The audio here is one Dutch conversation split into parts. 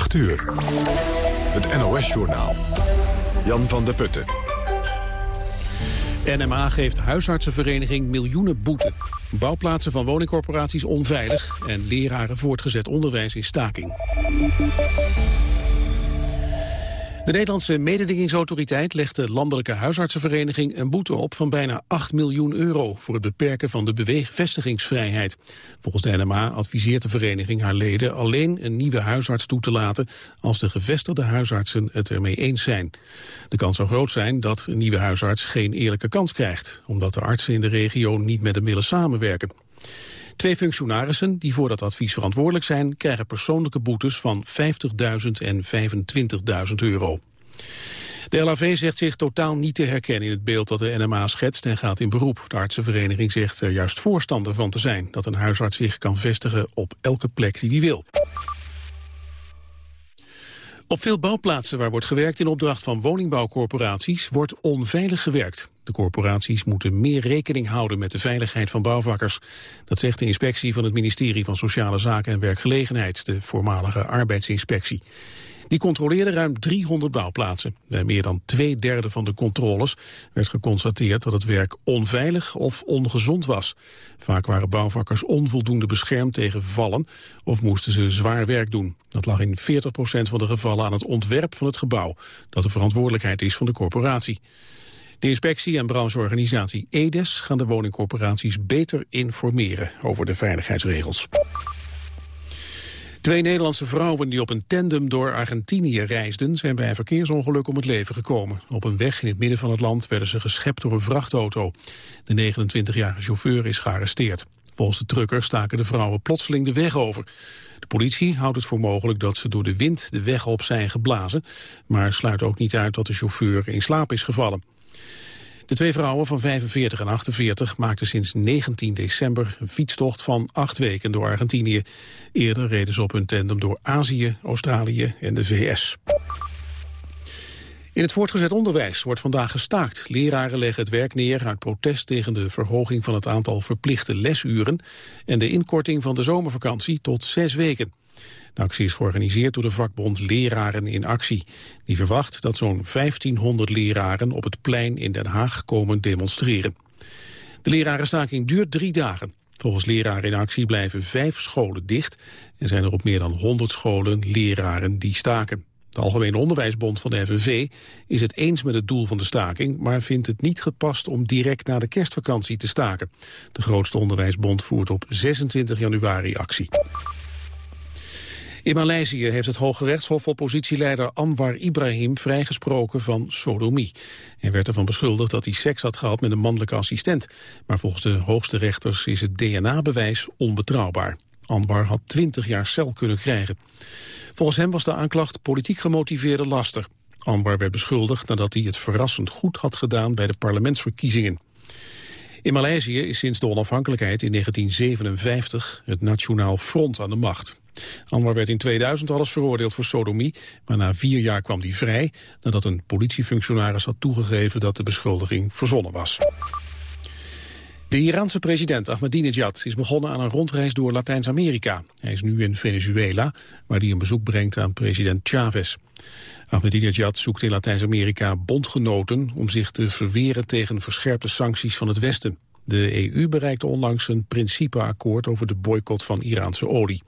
8 uur. Het NOS-journaal. Jan van der Putten. NMA geeft huisartsenvereniging miljoenen boete. Bouwplaatsen van woningcorporaties onveilig... en leraren voortgezet onderwijs in staking. De Nederlandse mededingingsautoriteit legt de Landelijke Huisartsenvereniging een boete op van bijna 8 miljoen euro voor het beperken van de beweegvestigingsvrijheid. Volgens de NMA adviseert de vereniging haar leden alleen een nieuwe huisarts toe te laten als de gevestigde huisartsen het ermee eens zijn. De kans zou groot zijn dat een nieuwe huisarts geen eerlijke kans krijgt, omdat de artsen in de regio niet met hem willen samenwerken. Twee functionarissen die voor dat advies verantwoordelijk zijn... krijgen persoonlijke boetes van 50.000 en 25.000 euro. De LAV zegt zich totaal niet te herkennen in het beeld dat de NMA schetst en gaat in beroep. De artsenvereniging zegt er juist voorstander van te zijn dat een huisarts zich kan vestigen op elke plek die hij wil. Op veel bouwplaatsen waar wordt gewerkt in opdracht van woningbouwcorporaties wordt onveilig gewerkt. De corporaties moeten meer rekening houden met de veiligheid van bouwvakkers. Dat zegt de inspectie van het ministerie van Sociale Zaken en Werkgelegenheid, de voormalige arbeidsinspectie. Die controleerde ruim 300 bouwplaatsen. Bij meer dan twee derde van de controles werd geconstateerd dat het werk onveilig of ongezond was. Vaak waren bouwvakkers onvoldoende beschermd tegen vallen of moesten ze zwaar werk doen. Dat lag in 40% van de gevallen aan het ontwerp van het gebouw, dat de verantwoordelijkheid is van de corporatie. De inspectie en brancheorganisatie EDES gaan de woningcorporaties beter informeren over de veiligheidsregels. Twee Nederlandse vrouwen die op een tandem door Argentinië reisden... zijn bij een verkeersongeluk om het leven gekomen. Op een weg in het midden van het land werden ze geschept door een vrachtauto. De 29-jarige chauffeur is gearresteerd. Volgens de trucker staken de vrouwen plotseling de weg over. De politie houdt het voor mogelijk dat ze door de wind de weg op zijn geblazen... maar sluit ook niet uit dat de chauffeur in slaap is gevallen. De twee vrouwen van 45 en 48 maakten sinds 19 december een fietstocht van acht weken door Argentinië. Eerder reden ze op hun tandem door Azië, Australië en de VS. In het voortgezet onderwijs wordt vandaag gestaakt. Leraren leggen het werk neer uit protest tegen de verhoging van het aantal verplichte lesuren en de inkorting van de zomervakantie tot zes weken. De actie is georganiseerd door de vakbond Leraren in Actie. Die verwacht dat zo'n 1500 leraren op het plein in Den Haag komen demonstreren. De lerarenstaking duurt drie dagen. Volgens Leraren in Actie blijven vijf scholen dicht... en zijn er op meer dan 100 scholen leraren die staken. De Algemene Onderwijsbond van de FNV is het eens met het doel van de staking... maar vindt het niet gepast om direct na de kerstvakantie te staken. De grootste onderwijsbond voert op 26 januari actie. In Maleisië heeft het Hoge Rechtshof oppositieleider Anwar Ibrahim vrijgesproken van sodomie. Hij werd ervan beschuldigd dat hij seks had gehad met een mannelijke assistent. Maar volgens de hoogste rechters is het DNA-bewijs onbetrouwbaar. Anwar had 20 jaar cel kunnen krijgen. Volgens hem was de aanklacht politiek gemotiveerde laster. Anwar werd beschuldigd nadat hij het verrassend goed had gedaan bij de parlementsverkiezingen. In Maleisië is sinds de onafhankelijkheid in 1957 het Nationaal Front aan de macht. Anwar werd in 2000 al eens veroordeeld voor sodomie, maar na vier jaar kwam hij vrij nadat een politiefunctionaris had toegegeven dat de beschuldiging verzonnen was. De Iraanse president Ahmadinejad is begonnen aan een rondreis door Latijns-Amerika. Hij is nu in Venezuela, waar hij een bezoek brengt aan president Chavez. Ahmadinejad zoekt in Latijns-Amerika bondgenoten om zich te verweren tegen verscherpte sancties van het Westen. De EU bereikte onlangs een principeakkoord over de boycott van Iraanse olie.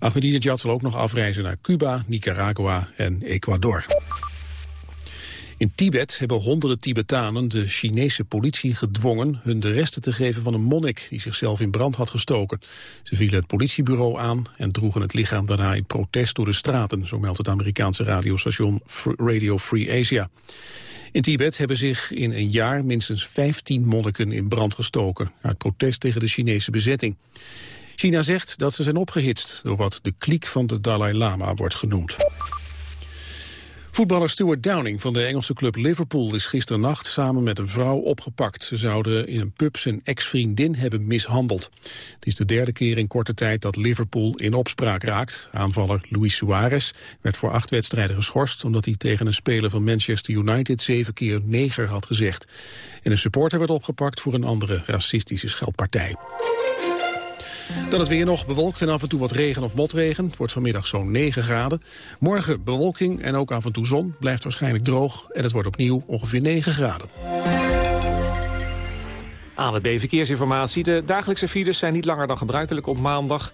Ahmadinejad zal ook nog afreizen naar Cuba, Nicaragua en Ecuador. In Tibet hebben honderden Tibetanen de Chinese politie gedwongen hun de resten te geven van een monnik die zichzelf in brand had gestoken. Ze vielen het politiebureau aan en droegen het lichaam daarna in protest door de straten, zo meldt het Amerikaanse radiostation Radio Free Asia. In Tibet hebben zich in een jaar minstens 15 monniken in brand gestoken... uit protest tegen de Chinese bezetting. China zegt dat ze zijn opgehitst door wat de kliek van de Dalai Lama wordt genoemd. Voetballer Stuart Downing van de Engelse club Liverpool is gisternacht samen met een vrouw opgepakt. Ze zouden in een pub zijn ex-vriendin hebben mishandeld. Het is de derde keer in korte tijd dat Liverpool in opspraak raakt. Aanvaller Luis Suarez werd voor acht wedstrijden geschorst... omdat hij tegen een speler van Manchester United zeven keer neger had gezegd. En een supporter werd opgepakt voor een andere racistische scheldpartij. Dan het weer nog bewolkt en af en toe wat regen of motregen. Het wordt vanmiddag zo'n 9 graden. Morgen bewolking en ook af en toe zon. Blijft waarschijnlijk droog en het wordt opnieuw ongeveer 9 graden. ANWB Verkeersinformatie. De dagelijkse files zijn niet langer dan gebruikelijk op maandag.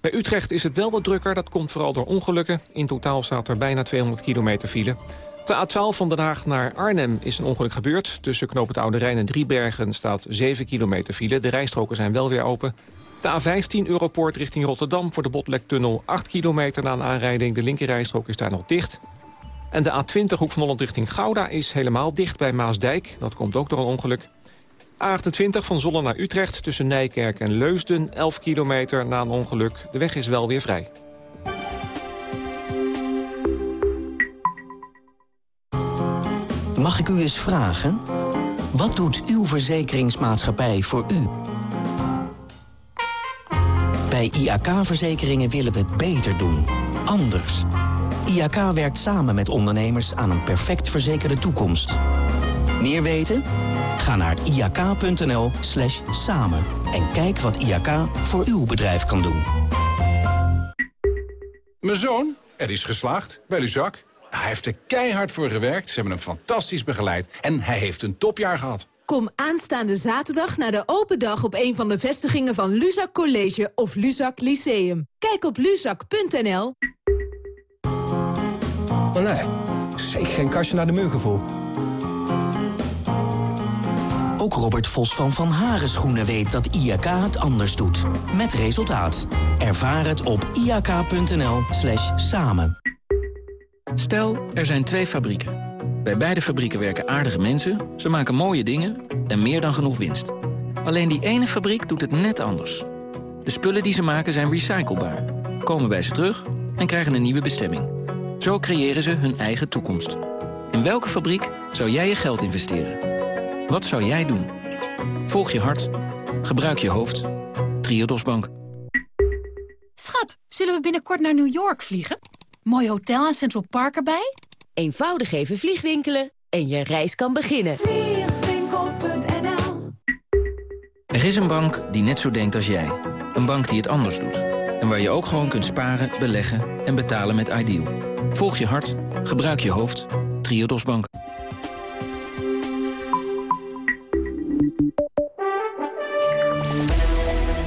Bij Utrecht is het wel wat drukker, dat komt vooral door ongelukken. In totaal staat er bijna 200 kilometer file. De A12 van Den Haag naar Arnhem is een ongeluk gebeurd. Tussen Knoop het Oude Rijn en Driebergen staat 7 kilometer file. De rijstroken zijn wel weer open. De A15 Europoort richting Rotterdam voor de Botlektunnel 8 kilometer na een aanrijding. De linkerrijstrook is daar nog dicht. En de A20 Hoek van Holland richting Gouda is helemaal dicht bij Maasdijk. Dat komt ook door een ongeluk. A28 van Zolle naar Utrecht tussen Nijkerk en Leusden. 11 kilometer na een ongeluk. De weg is wel weer vrij. Mag ik u eens vragen? Wat doet uw verzekeringsmaatschappij voor u? Bij IAK-verzekeringen willen we het beter doen. Anders. IAK werkt samen met ondernemers aan een perfect verzekerde toekomst. Meer weten? Ga naar iak.nl slash samen en kijk wat IAK voor uw bedrijf kan doen. Mijn zoon, er is geslaagd bij Luzak. Hij heeft er keihard voor gewerkt, ze hebben hem fantastisch begeleid... en hij heeft een topjaar gehad. Kom aanstaande zaterdag naar de open dag op een van de vestigingen van Luzak College of Luzak Lyceum. Kijk op luzak.nl. Maar nee, zeker geen kastje naar de muur gevoel. Ook Robert Vos van Van Haren Schoenen weet dat IAK het anders doet. Met resultaat. Ervaar het op iak.nl slash samen. Stel, er zijn twee fabrieken. Bij beide fabrieken werken aardige mensen, ze maken mooie dingen en meer dan genoeg winst. Alleen die ene fabriek doet het net anders. De spullen die ze maken zijn recyclebaar, komen bij ze terug en krijgen een nieuwe bestemming. Zo creëren ze hun eigen toekomst. In welke fabriek zou jij je geld investeren? Wat zou jij doen? Volg je hart. Gebruik je hoofd. Triodos Bank. Schat, zullen we binnenkort naar New York vliegen? Mooi hotel en Central Park erbij? Eenvoudig even vliegwinkelen en je reis kan beginnen. Vliegwinkel.nl Er is een bank die net zo denkt als jij. Een bank die het anders doet. En waar je ook gewoon kunt sparen, beleggen en betalen met Ideal. Volg je hart. Gebruik je hoofd. Triodos Bank.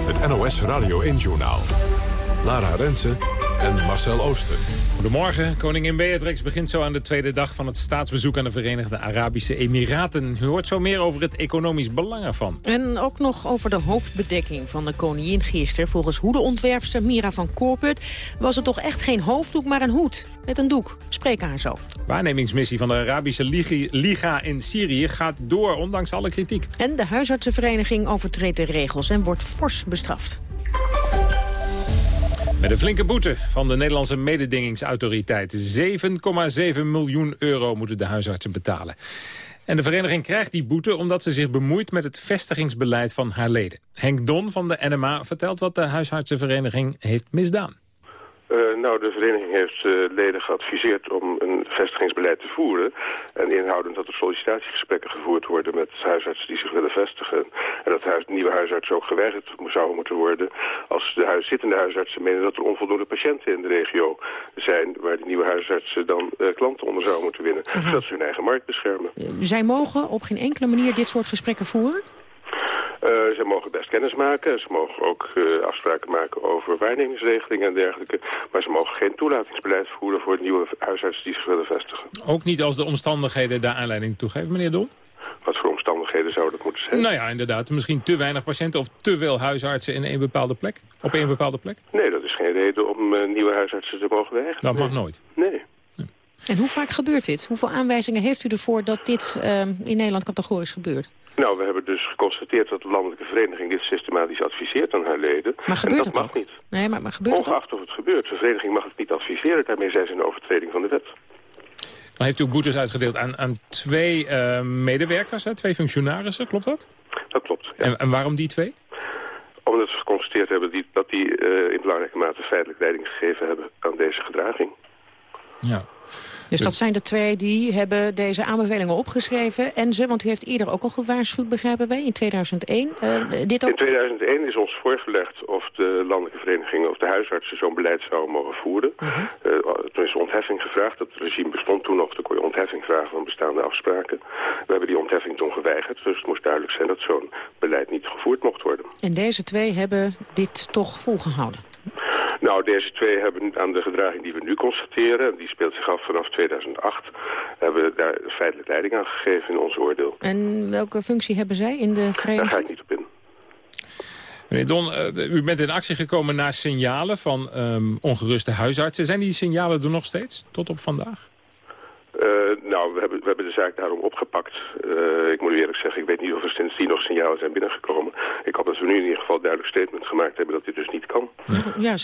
Het NOS Radio 1-journaal. Lara Rensen en Marcel Ooster. Goedemorgen. Koningin Beatrix begint zo aan de tweede dag van het staatsbezoek aan de Verenigde Arabische Emiraten. U hoort zo meer over het economisch belang ervan. En ook nog over de hoofdbedekking van de koningin gisteren. Volgens hoedeontwerpster Mira van Koorput was het toch echt geen hoofddoek, maar een hoed. Met een doek. Spreek haar zo. Waarnemingsmissie van de Arabische Ligi- Liga in Syrië gaat door, ondanks alle kritiek. En de huisartsenvereniging overtreedt de regels en wordt fors bestraft. Met een flinke boete van de Nederlandse mededingingsautoriteit. 7,7 miljoen euro moeten de huisartsen betalen. En de vereniging krijgt die boete omdat ze zich bemoeit met het vestigingsbeleid van haar leden. Henk Don van de NMA vertelt wat de huisartsenvereniging heeft misdaan. Uh, nou, de vereniging heeft uh, leden geadviseerd om een vestigingsbeleid te voeren. En inhoudend dat er sollicitatiegesprekken gevoerd worden met huisartsen die zich willen vestigen. En dat huis, nieuwe huisartsen ook geweigerd zouden moeten worden als de huis, zittende huisartsen menen dat er onvoldoende patiënten in de regio zijn waar die nieuwe huisartsen dan uh, klanten onder zouden moeten winnen. Aha. Zodat ze hun eigen markt beschermen. Zij mogen op geen enkele manier dit soort gesprekken voeren? Uh, ze mogen best kennis maken. Ze mogen ook uh, afspraken maken over waarnemingsregelingen en dergelijke. Maar ze mogen geen toelatingsbeleid voeren voor nieuwe huisartsen die zich willen vestigen. Ook niet als de omstandigheden daar aanleiding toe geven, meneer Don? Wat voor omstandigheden zou dat moeten zijn? Nou ja, inderdaad. Misschien te weinig patiënten of te veel huisartsen in een bepaalde plek? Op een bepaalde plek? Nee, dat is geen reden om uh, nieuwe huisartsen te mogen weigeren. Dat mag nooit? Nee. En hoe vaak gebeurt dit? Hoeveel aanwijzingen heeft u ervoor dat dit uh, in Nederland categorisch gebeurt? Nou, we hebben dus geconstateerd dat de landelijke vereniging dit systematisch adviseert aan haar leden. Maar gebeurt en dat het mag ook? niet. Nee, maar, maar gebeurt Ongeacht het of het gebeurt. De vereniging mag het niet adviseren. Daarmee zijn ze een overtreding van de wet. Dan heeft u ook boetes uitgedeeld aan, aan twee uh, medewerkers, hè? twee functionarissen, klopt dat? Dat klopt, ja. en, en waarom die twee? Omdat we geconstateerd hebben die, dat die uh, in belangrijke mate feitelijk leiding gegeven hebben aan deze gedraging. Ja. Dus dat zijn de twee die hebben deze aanbevelingen opgeschreven. En ze, want u heeft eerder ook al gewaarschuwd, begrijpen wij, in 2001. Uh, dit ook... In 2001 is ons voorgelegd of de landelijke verenigingen of de huisartsen zo'n beleid zouden mogen voeren. Uh -huh. uh, toen is ontheffing gevraagd. Dat regime bestond toen nog. Toen kon je ontheffing vragen van bestaande afspraken. We hebben die ontheffing toen geweigerd. Dus het moest duidelijk zijn dat zo'n beleid niet gevoerd mocht worden. En deze twee hebben dit toch volgehouden? Nou, deze twee hebben aan de gedraging die we nu constateren... die speelt zich af vanaf 2008... hebben we daar feitelijk leiding aan gegeven in ons oordeel. En welke functie hebben zij in de vereniging? Daar ga ik niet op in. Meneer Don, uh, u bent in actie gekomen naar signalen van um, ongeruste huisartsen. Zijn die signalen er nog steeds, tot op vandaag? Uh, nou, we hebben, we hebben de zaak daarom opgepakt. Uh, ik moet u eerlijk zeggen, ik weet niet of er sindsdien nog signalen zijn binnengekomen. Ik hoop dat we nu in ieder geval een duidelijk statement gemaakt hebben dat dit dus niet kan. Ja,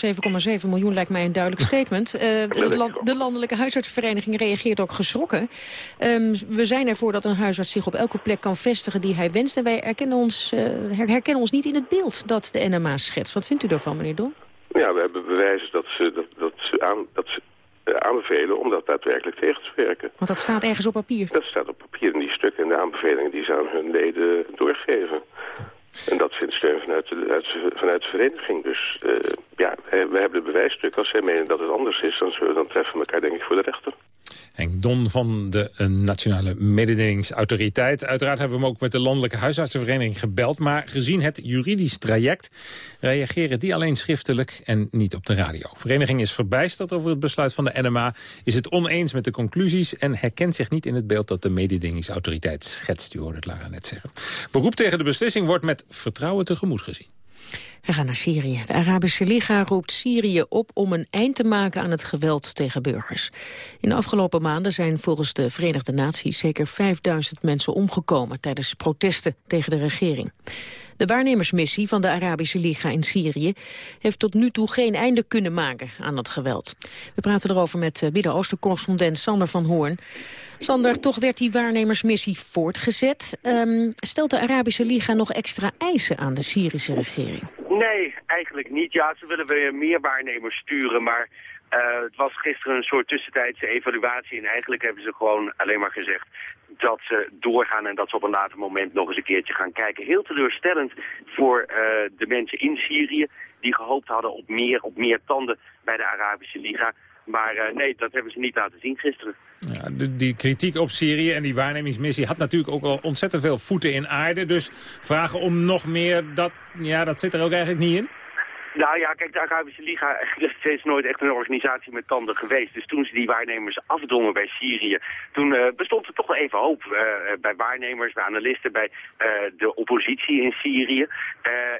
7,7 miljoen lijkt mij een duidelijk statement. Uh, de, land, de, Landelijke Huisartsvereniging reageert ook geschrokken. Um, we zijn ervoor dat een huisarts zich op elke plek kan vestigen die hij wenst. En wij herkennen ons, herkennen ons niet in het beeld dat de NMA schetst. Wat vindt u daarvan, meneer Don? Ja, we hebben bewijzen dat ze, dat, dat ze, aan, dat ze aanbevelen om dat daadwerkelijk tegen te werken. Want dat staat ergens op papier? Dat staat op papier in die stukken en de aanbevelingen die ze aan hun leden doorgeven. En dat vindt steun vanuit de, uit, vanuit de vereniging. Dus uh, ja, we hebben de bewijsstuk. Als zij menen dat het anders is, dan, zullen we, dan treffen we elkaar denk ik voor de rechter. Henk Don van de uh, Nationale Mededingingsautoriteit. Uiteraard hebben we hem ook met de Landelijke Huisartsenvereniging gebeld. Maar gezien het juridisch traject reageren die alleen schriftelijk en niet op de radio. Vereniging is verbijsterd over het besluit van de NMA, is het oneens met de conclusies en herkent zich niet in het beeld dat de mededingingsautoriteit schetst. U hoorde het Lara net zeggen. Beroep tegen de beslissing wordt met vertrouwen tegemoet gezien. We gaan naar Syrië. De Arabische Liga roept Syrië op om een eind te maken aan het geweld tegen burgers. In de afgelopen maanden zijn volgens de Verenigde Naties zeker 5000 mensen omgekomen tijdens protesten tegen de regering. De waarnemersmissie van de Arabische Liga in Syrië heeft tot nu toe geen einde kunnen maken aan het geweld. We praten erover met Midden-Oosten-correspondent Sander van Hoorn. Sander, toch werd die waarnemersmissie voortgezet. Um, stelt de Arabische Liga nog extra eisen aan de Syrische regering? Nee, eigenlijk niet. Ja, ze willen weer meer waarnemers sturen, maar uh, het was gisteren een soort tussentijdse evaluatie en eigenlijk hebben ze gewoon alleen maar gezegd dat ze doorgaan en dat ze op een later moment nog eens een keertje gaan kijken. Heel teleurstellend voor uh, de mensen in Syrië die gehoopt hadden op meer, op meer tanden bij de Arabische Liga. Maar uh, nee, dat hebben ze niet laten zien gisteren. Ja, die kritiek op Syrië en die waarnemingsmissie had natuurlijk ook al ontzettend veel voeten in aarde. Dus vragen om nog meer, dat, ja, dat zit er ook eigenlijk niet in? Nou ja, kijk, de Arabische Liga is nooit echt een organisatie met tanden geweest. Dus toen ze die waarnemers afdongen bij Syrië, toen uh, bestond er toch wel even hoop uh, bij waarnemers, bij analisten, bij uh, de oppositie in Syrië.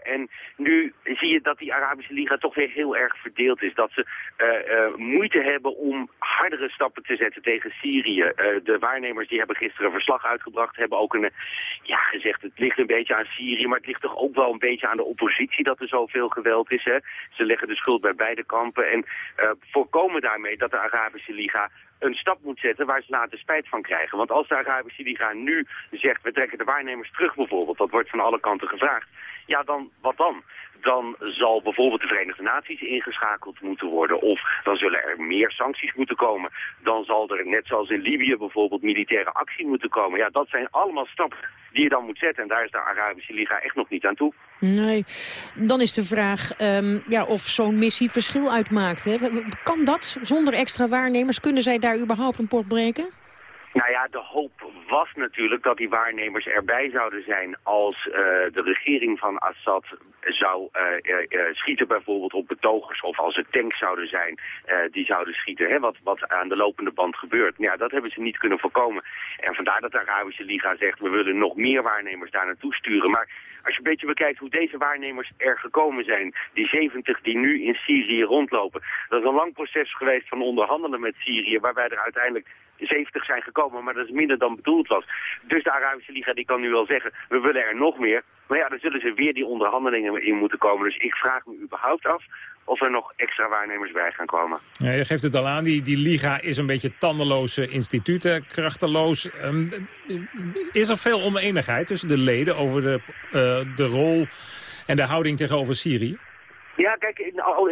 en nu zie je dat die Arabische Liga toch weer heel erg verdeeld is. Dat ze moeite hebben om hardere stappen te zetten tegen Syrië. de waarnemers die hebben gisteren een verslag uitgebracht, hebben ook een, ja, gezegd het ligt een beetje aan Syrië, maar het ligt toch ook wel een beetje aan de oppositie dat er zoveel geweld is. Ze leggen de schuld bij beide kampen en uh, voorkomen daarmee dat de Arabische Liga een stap moet zetten waar ze later spijt van krijgen. Want als de Arabische Liga nu zegt, we trekken de waarnemers terug bijvoorbeeld, dat wordt van alle kanten gevraagd, ja dan, wat dan? Dan zal bijvoorbeeld de Verenigde Naties ingeschakeld moeten worden. Of dan zullen er meer sancties moeten komen. Dan zal er, net zoals in Libië bijvoorbeeld, militaire actie moeten komen. Ja, dat zijn allemaal stappen die je dan moet zetten. En daar is de Arabische Liga echt nog niet aan toe. Nee, dan is de vraag um, ja, of zo'n missie verschil uitmaakt. Hè? Kan dat zonder extra waarnemers? Kunnen zij daar überhaupt een port breken? Nou ja, de hoop was natuurlijk dat die waarnemers erbij zouden zijn als uh, de regering van Assad zou uh, uh, schieten bijvoorbeeld op betogers of als er tanks zouden zijn die zouden schieten. Hè, wat, wat aan de lopende band gebeurt. Ja, dat hebben ze niet kunnen voorkomen. En vandaar dat de Arabische Liga zegt we willen nog meer waarnemers daar naartoe sturen. Maar als je een beetje bekijkt hoe deze waarnemers er gekomen zijn, die 70 die nu in Syrië rondlopen, dat is een lang proces geweest van onderhandelen met Syrië, waarbij er uiteindelijk 70 zijn gekomen, maar dat is minder dan bedoeld was. Dus de Arabische Liga die kan nu wel zeggen, we willen er nog meer. Maar ja, dan zullen ze weer die onderhandelingen in moeten komen. Dus ik vraag me überhaupt af of er nog extra waarnemers bij gaan komen. Ja, je geeft het al aan, die, die Liga is een beetje tandeloze instituten, krachteloos. Um, is er veel oneenigheid tussen de leden over de, uh, de rol en de houding tegenover Syrië? Ja, kijk,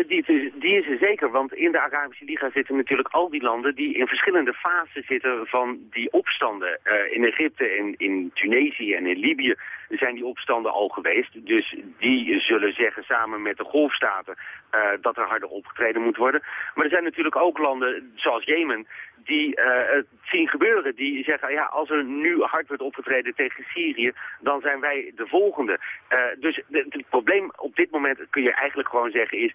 die, die is er zeker. Want in de Arabische Liga zitten natuurlijk al die landen die in verschillende fasen zitten van die opstanden. Uh, in Egypte, in, in Tunesië en in Libië zijn die opstanden al geweest. Dus die zullen zeggen samen met de golfstaten uh, dat er harder opgetreden moet worden. Maar er zijn natuurlijk ook landen zoals Jemen die uh, het zien gebeuren. Die zeggen, ja, als er nu hard wordt opgetreden tegen Syrië, dan zijn wij de volgende. Uh, dus het probleem op dit moment kun je eigenlijk gewoon zeggen is,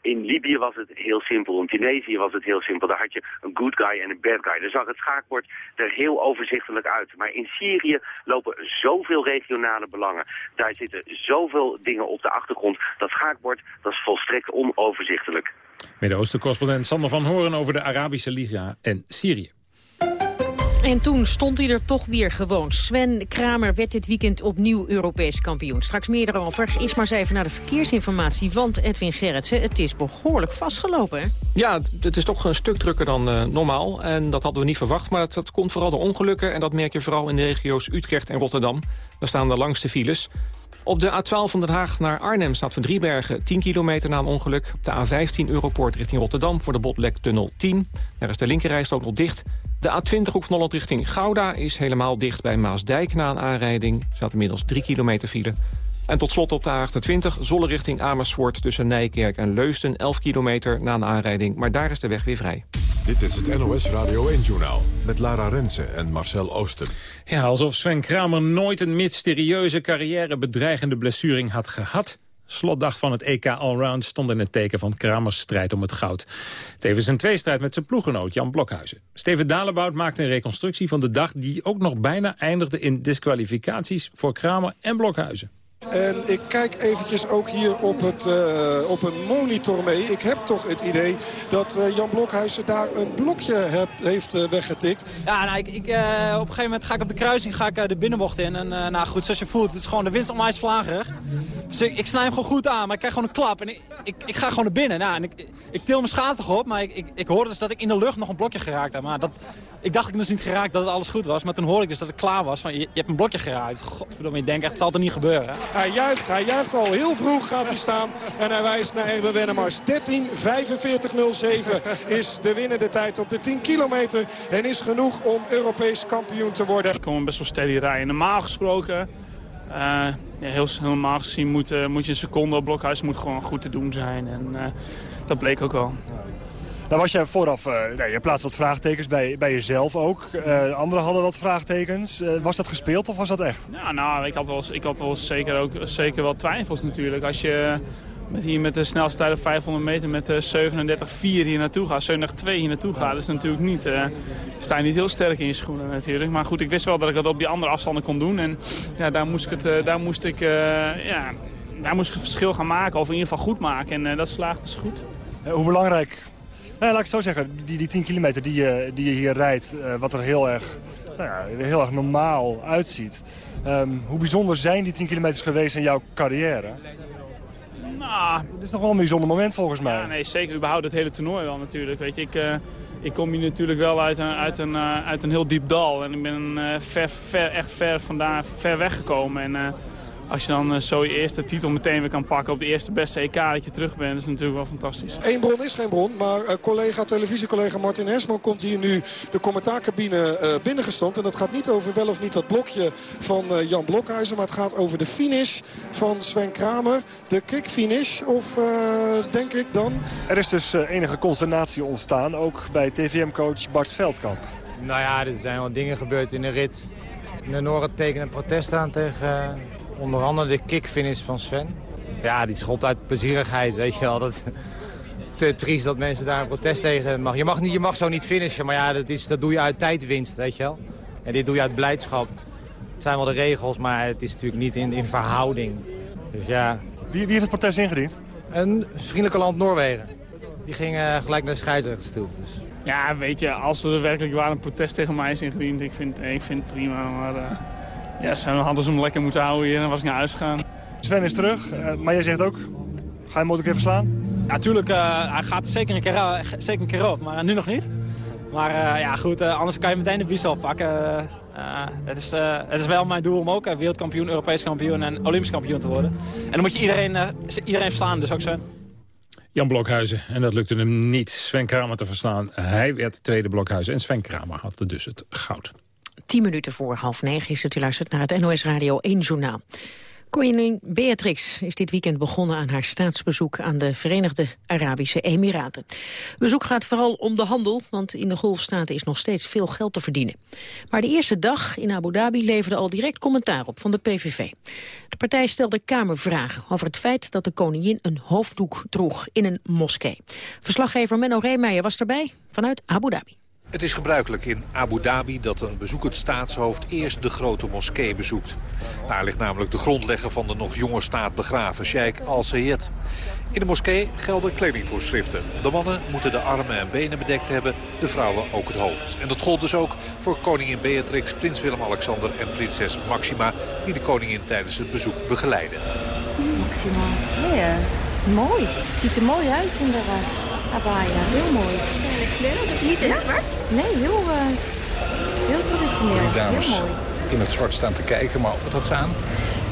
in Libië was het heel simpel, in Tunesië was het heel simpel. Daar had je een good guy en een bad guy. Daar zag het schaakbord er heel overzichtelijk uit. Maar in Syrië lopen zoveel regionale belangen. Daar zitten zoveel dingen op de achtergrond. Dat schaakbord, dat is volstrekt onoverzichtelijk. Midden-Oosten-correspondent Sander van Horen over de Arabische Liga en Syrië. En toen stond hij er toch weer gewoon. Sven Kramer werd dit weekend opnieuw Europees kampioen. Straks meer erover. Is maar eens even naar de verkeersinformatie. Want Edwin Gerritsen, het is behoorlijk vastgelopen, hè? Ja, het is toch een stuk drukker dan uh, normaal. En dat hadden we niet verwacht. Maar dat, dat komt vooral door ongelukken. En dat merk je vooral in de regio's Utrecht en Rotterdam. Daar staan de langste files. Op de A12 van Den Haag naar Arnhem staat van Driebergen 10 kilometer na een ongeluk. Op de A15 Europoort richting Rotterdam voor de Botlektunnel 10. Daar is de linkerrijstrook nog dicht. De A20 Hoek van Holland richting Gouda is helemaal dicht bij Maasdijk na een aanrijding. Staat inmiddels 3 kilometer file. En tot slot op de A28 Zolle richting Amersfoort tussen Nijkerk en Leusden 11 kilometer na een aanrijding. Maar daar is de weg weer vrij. Dit is het NOS Radio 1-journaal met Lara Rensen en Marcel Oosten. Ja, alsof Sven Kramer nooit een mysterieuze carrière bedreigende blessuring had gehad. Slotdag van het EK Allround stond in het teken van Kramers strijd om het goud. Tevens een tweestrijd met zijn ploeggenoot Jan Blokhuizen. Steven Dalebout maakte een reconstructie van de dag... die ook nog bijna eindigde in disqualificaties voor Kramer en Blokhuizen. En ik kijk eventjes ook hier op, het, uh, op een monitor mee. Ik heb toch het idee dat uh, Jan Blokhuizen daar een blokje heeft uh, weggetikt. Ja, nou, ik, ik, op een gegeven moment ga ik op de kruising ga ik, de binnenbocht in. En nou goed, zoals je voelt, het is gewoon de winst onwijs vlagerig. Dus ik, ik snij hem gewoon goed aan, maar ik krijg gewoon een klap. En ik, ik, ik ga gewoon naar binnen. Nou, en ik, ik til mijn schaats toch op, maar ik, ik, ik hoorde dus dat ik in de lucht nog een blokje geraakt heb. Maar dat, ik dacht ik dus niet geraakt dat het alles goed was. Maar toen hoorde ik dus dat het klaar was. Van, je, je hebt een blokje geraakt. Godverdomme, je denkt echt, het zal er niet gebeuren. Hij juicht, hij juicht al heel vroeg gaat hij staan. En hij wijst naar Erben Wennemars. 13.45.07 is de winnende tijd op de 10 kilometer. En is genoeg om Europees kampioen te worden. Ik kom best wel steady rijden. Normaal gesproken... Uh, ja, heel, normaal gezien moet, uh, moet je een seconde op blokhuis moet gewoon goed te doen zijn. En uh, dat bleek ook wel. Nou was jij vooraf, uh, nee, je plaatst wat vraagtekens bij, bij jezelf ook. Uh, anderen hadden wat vraagtekens. Uh, was dat gespeeld of was dat echt? Ja, nou, ik had wel, ik had wel zeker, ook, zeker wel twijfels natuurlijk. Als je met hier met de snelste tijd op 500 meter met de 37-4 hier naartoe gaat, 37-2 hier naartoe gaat, is natuurlijk niet, uh, sta je niet heel sterk in je schoenen natuurlijk. Maar goed, ik wist wel dat ik dat op die andere afstanden kon doen. En ja, daar moest ik, het, daar moest ik, ja, daar moest ik het verschil gaan maken, of in ieder geval goed maken. En dat slaagt dus goed. hoe belangrijk nou, laat ik zo zeggen, die, die 10 kilometer die je, die je hier rijdt, uh, wat er heel erg, nou ja, heel erg normaal uitziet. Um, hoe bijzonder zijn die 10 kilometers geweest in jouw carrière? Nou, het is nog wel een bijzonder moment volgens mij. Ja, nee, zeker. Überhaupt het hele toernooi wel natuurlijk. Weet je, ik, uh, ik kom hier natuurlijk wel uit een, uit een, uh, uit een heel diep dal. En ik ben ver, ver, echt ver vandaar ver weggekomen. En als je dan zo je eerste titel meteen weer kan pakken op de eerste beste EK dat je terug bent, is natuurlijk wel fantastisch. Eén bron is geen bron, maar uh, collega, televisiecollega Martin Hesman komt hier nu de commentaarcabine uh, binnengestompt. En dat gaat niet over wel of niet dat blokje van Jan Blokhuizen, maar het gaat over de finish van Sven Kramer. De kickfinish, of denk ik dan? Er is dus enige consternatie ontstaan, ook bij TVM-coach Bart Veldkamp. Nou ja, er zijn wel dingen gebeurd in de rit. De Noorden tekenen een protest aan tegen Onder andere de kickfinish van Sven. Ja, die schot uit plezierigheid, weet je wel. Dat, te triest dat mensen daar een protest tegen mag. Je mag, niet, je mag zo niet finishen, maar ja, dat, is, dat doe je uit tijdwinst, weet je wel. En dit doe je uit blijdschap. Het zijn wel de regels, maar het is natuurlijk niet in, in verhouding. Dus ja. Wie, wie heeft het protest ingediend? Een vriendelijke land Noorwegen. Die ging uh, gelijk naar de scheidsrechters toe. Dus. Ja, weet je, als er werkelijk waar een protest tegen mij is ingediend, ik vind, ik vind het prima. Maar uh, ja, zijn we hadden ze hem lekker moeten houden hier en dan was ik naar huis gegaan. Sven is terug, uh, maar jij zegt ook, ga je hem ook even slaan? Ja, natuurlijk. Uh, hij gaat zeker een, keer, zeker een keer op, maar nu nog niet. Maar uh, ja, goed, anders kan je meteen de bies oppakken. het, is, het is wel mijn doel om ook wereldkampioen, Europees kampioen en Olympisch kampioen te worden. En dan moet je iedereen, iedereen verslaan, dus ook Sven. Jan Blokhuizen. En dat lukte hem niet Sven Kramer te verslaan. Hij werd tweede Blokhuizen en Sven Kramer had dus het goud. Tien minuten voor half negen is het. U luistert naar het NOS Radio 1 Journaal. Koningin Beatrix is dit weekend begonnen aan haar staatsbezoek aan de Verenigde Arabische Emiraten. Bezoek gaat vooral om de handel, want in de golfstaten is nog steeds veel geld te verdienen. Maar de eerste dag in Abu Dhabi leverde al direct commentaar op van de PVV. De partij stelde Kamervragen over het feit dat de koningin een hoofddoek droeg in een moskee. Verslaggever Menno Reemeijer was erbij vanuit Abu Dhabi. Het is gebruikelijk in Abu Dhabi dat een bezoekend staatshoofd eerst de grote moskee bezoekt. Daar ligt namelijk de grondlegger van de nog jonge staat begraven, Sheikh al-Sayed. In de moskee gelden kledingvoorschriften. De mannen moeten de armen en benen bedekt hebben, de vrouwen ook het hoofd. En dat gold dus ook voor koningin Beatrix, prins Willem-Alexander en prinses Maxima... die de koningin tijdens het bezoek begeleiden. Maxima, mooi. Ziet er mooi uit inderdaad. Abaya, heel mooi. Waarschijnlijk kleur, alsof niet in het zwart? Nee, heel, uh, heel traditioneel. Drie dames heel mooi. in het zwart staan te kijken, maar wat had ze aan?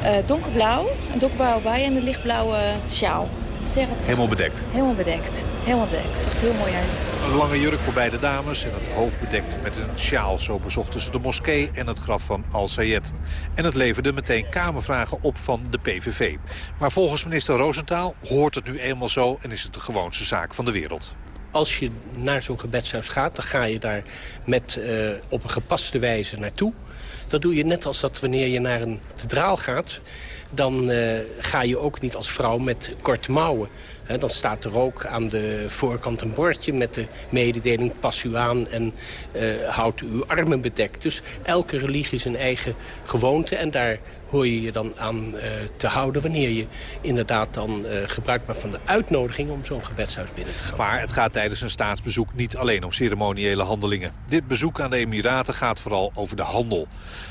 Uh, donkerblauw, een donkerblauwe abaya en een lichtblauwe sjaal. Zeg het Helemaal bedekt? Helemaal bedekt. Helemaal bedekt. Het zag er heel mooi uit. Een lange jurk voor beide dames en het hoofd bedekt met een sjaal. Zo bezochten ze de moskee en het graf van Al-Sayed. En het leverde meteen kamervragen op van de PVV. Maar volgens minister Roosentaal hoort het nu eenmaal zo... en is het de gewoonste zaak van de wereld. Als je naar zo'n gebedshuis gaat, dan ga je daar met, uh, op een gepaste wijze naartoe. Dat doe je net als dat wanneer je naar een kathedraal gaat dan uh, ga je ook niet als vrouw met korte mouwen. Dan staat er ook aan de voorkant een bordje met de mededeling... pas u aan en uh, houd uw armen bedekt. Dus elke religie is een eigen gewoonte... en daar hoor je je dan aan uh, te houden... wanneer je inderdaad dan gebruik maakt van de uitnodiging... om zo'n gebedshuis binnen te gaan. Maar het gaat tijdens een staatsbezoek niet alleen om ceremoniële handelingen. Dit bezoek aan de Emiraten gaat vooral over de handel.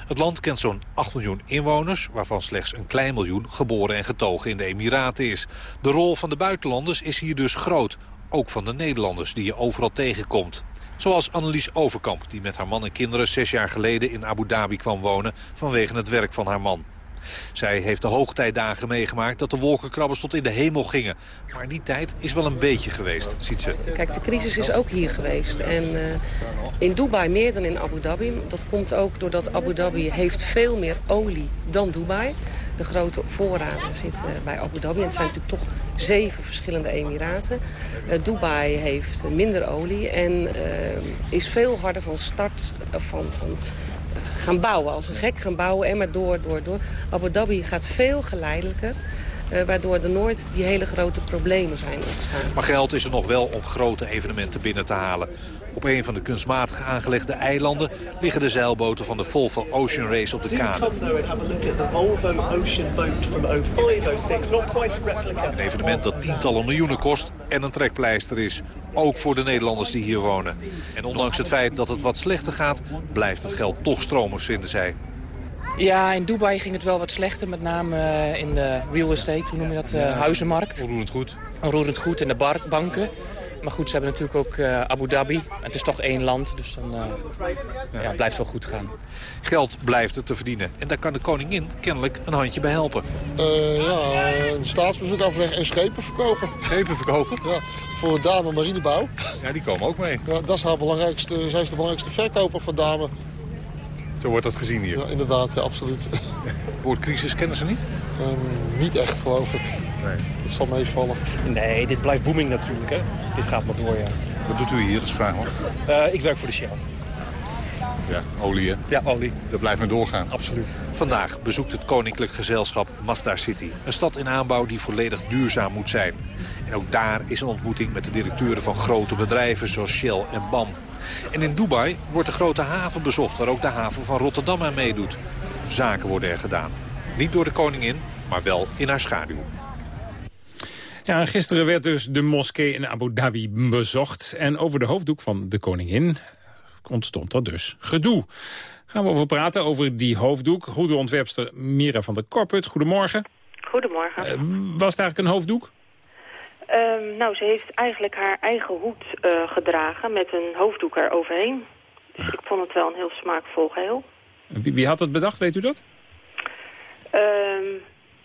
Het land kent zo'n 8 miljoen inwoners... waarvan slechts een klein miljoen geboren en getogen in de Emiraten is. De rol van de buitenlanders is hier dus groot. Ook van de Nederlanders die je overal tegenkomt. Zoals Annelies Overkamp, die met haar man en kinderen zes jaar geleden in Abu Dhabi kwam wonen vanwege het werk van haar man. Zij heeft de hoogtijdagen meegemaakt dat de wolkenkrabbers tot in de hemel gingen. Maar die tijd is wel een beetje geweest, ziet ze. Kijk, de crisis is ook hier geweest. En uh, in Dubai meer dan in Abu Dhabi. Dat komt ook doordat Abu Dhabi heeft veel meer olie dan Dubai de grote voorraden zitten bij Abu Dhabi. En het zijn natuurlijk toch zeven verschillende emiraten. Uh, Dubai heeft minder olie en uh, is veel harder van start van, van gaan bouwen. Als een gek gaan bouwen en maar door, door, door. Abu Dhabi gaat veel geleidelijker. Waardoor er nooit die hele grote problemen zijn ontstaan. Maar geld is er nog wel om grote evenementen binnen te halen. Op een van de kunstmatig aangelegde eilanden liggen de zeilboten van de Volvo Ocean Race op de kade. Een evenement dat tientallen miljoenen kost en een trekpleister is. Ook voor de Nederlanders die hier wonen. En ondanks het feit dat het wat slechter gaat, blijft het geld toch stromers, vinden zij. Ja, in Dubai ging het wel wat slechter, met name uh, in de real estate, hoe noem je dat, ja, huizenmarkt. Onroerend goed. Onroerend goed en de banken. Maar goed, ze hebben natuurlijk ook uh, Abu Dhabi. Het is toch één land, dus dan ja, ja, blijft het wel goed gaan. Geld blijft er te verdienen. En daar kan de koningin kennelijk een handje bij helpen. ja, een staatsbezoek afleggen en schepen verkopen. Schepen verkopen? Ja, voor dame marinebouw. Ja, die komen ook mee. Ja, dat is haar belangrijkste, zij is de belangrijkste verkoper van dame zo wordt dat gezien hier? Ja, inderdaad, ja, absoluut. Woord crisis kennen ze niet? Um, niet echt, geloof ik. Nee. Het zal meevallen. Nee, dit blijft booming natuurlijk. Hè. Dit gaat maar door, ja. Wat doet u hier als vraag hoor? Uh, ik werk voor de Shell. Ja, olie hè? Ja, olie. Dat blijft maar doorgaan. Absoluut. Vandaag bezoekt het Koninklijk Gezelschap Masdar City. Een stad in aanbouw die volledig duurzaam moet zijn. En ook daar is een ontmoeting met de directeuren van grote bedrijven zoals Shell en BAM. En in Dubai wordt de grote haven bezocht, waar ook de haven van Rotterdam aan meedoet. Zaken worden er gedaan. Niet door de koningin, maar wel in haar schaduw. Ja, gisteren werd dus de moskee in Abu Dhabi bezocht. En over de hoofddoek van de koningin ontstond er dus gedoe. Gaan we over praten, over die hoofddoek. Goede ontwerpster Mira van der Korput, goedemorgen. Goedemorgen. Uh, was het eigenlijk een hoofddoek? Um, nou, ze heeft eigenlijk haar eigen hoed uh, gedragen met een hoofddoek eroverheen. Dus ik vond het wel een heel smaakvol geheel. Wie, wie had het bedacht, weet u dat? Um,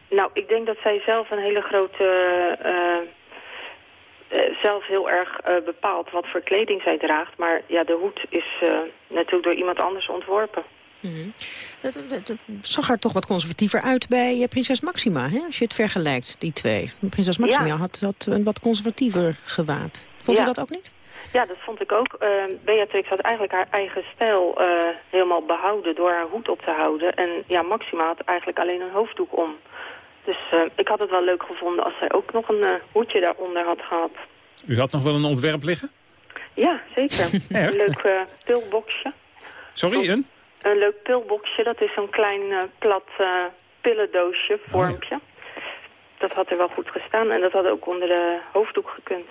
nou, ik denk dat zij zelf een hele grote uh, zelf heel erg bepaalt wat voor kleding zij draagt. Maar ja, de hoed is natuurlijk door iemand anders ontworpen. Mm -hmm. het, het, het, zag er toch wat conservatiever uit bij prinses Maxima, hè? als je het vergelijkt, die twee. Prinses Maxima ja. had, had een wat conservatiever gewaad. Vond ja. u dat ook niet? Ja, dat vond ik ook. Uh, Beatrix had eigenlijk haar eigen stijl helemaal behouden door haar hoed op te houden. En ja, Maxima had eigenlijk alleen een hoofddoek om. Dus uh, ik had het wel leuk gevonden als zij ook nog een uh, hoedje daaronder had gehad. U had nog wel een ontwerp liggen? Ja, zeker. een leuk uh, pilboxje. Sorry, een? Een leuk pilboxje, dat is zo'n klein plat pillendoosje, vormpje. Oh, ja. Dat had er wel goed gestaan en dat had ook onder de hoofddoek gekund.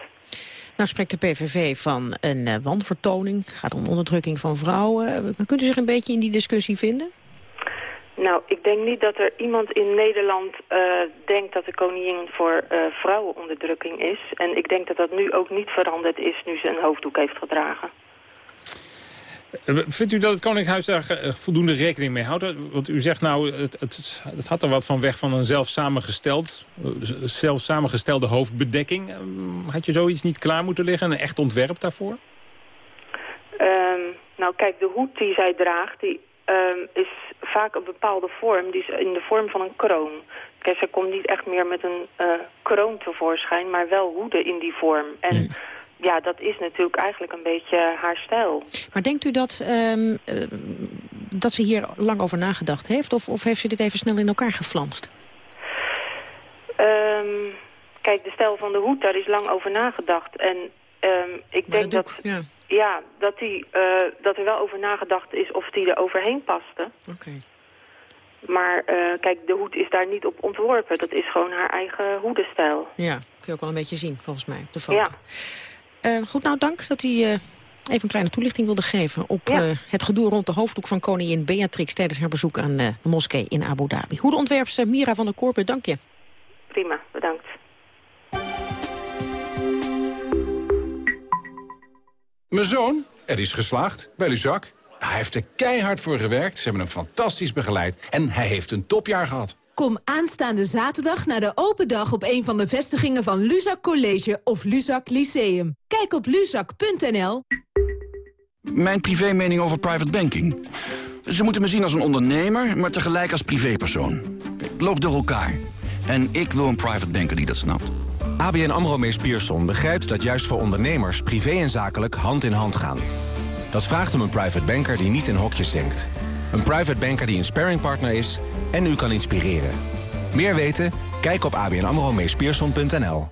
Nou spreekt de PVV van een uh, wanvertoning. Het gaat om onderdrukking van vrouwen. Kunt u zich een beetje in die discussie vinden? Nou, ik denk niet dat er iemand in Nederland uh, denkt dat de koningin voor uh, vrouwenonderdrukking is. En ik denk dat dat nu ook niet veranderd is nu ze een hoofddoek heeft gedragen. Vindt u dat het Koninkhuis daar voldoende rekening mee houdt? Want u zegt nou, het, het, het had er wat van weg van een zelf, samengesteld, zelf samengestelde hoofdbedekking. Had je zoiets niet klaar moeten liggen, een echt ontwerp daarvoor? Um, nou kijk, de hoed die zij draagt, die um, is vaak een bepaalde vorm. Die is in de vorm van een kroon. Kijk, zij komt niet echt meer met een uh, kroon tevoorschijn, maar wel hoeden in die vorm. En. Ja, dat is natuurlijk eigenlijk een beetje haar stijl. Maar denkt u dat, um, uh, dat ze hier lang over nagedacht heeft? Of, of heeft ze dit even snel in elkaar geflanst? Um, kijk, de stijl van de hoed, daar is lang over nagedacht. En ik maar denk dat... dat... Ja. Ja, dat, die, uh, dat er wel over nagedacht is of die er overheen paste. Oké. Okay. Maar uh, kijk, de hoed is daar niet op ontworpen. Dat is gewoon haar eigen hoedenstijl. Ja, kun je ook wel een beetje zien, volgens mij, op de foto. Ja. Uh, goed, nou dank dat u even een kleine toelichting wilde geven... op ja. het gedoe rond de hoofddoek van koningin Beatrix... tijdens haar bezoek aan de moskee in Abu Dhabi. Hoedenontwerpster Mira van der Korpen, dank je. Prima, bedankt. Mijn zoon, er is geslaagd bij Luzak. Hij heeft er keihard voor gewerkt, ze hebben hem fantastisch begeleid... en hij heeft een topjaar gehad. Kom aanstaande zaterdag naar de open dag op een van de vestigingen van Luzak College of Luzak Lyceum. Kijk op luzak.nl. Mijn privé mening over private banking. Ze moeten me zien als een ondernemer, maar tegelijk als privépersoon. Loop door elkaar. En ik wil een private banker die dat snapt. ABN AMRO Mees Pierson begrijpt dat juist voor ondernemers privé en zakelijk hand in hand gaan. Dat vraagt om een private banker die niet in hokjes denkt. Een private banker die een sparringpartner is en u kan inspireren. Meer weten? Kijk op abnamromeespierson.nl.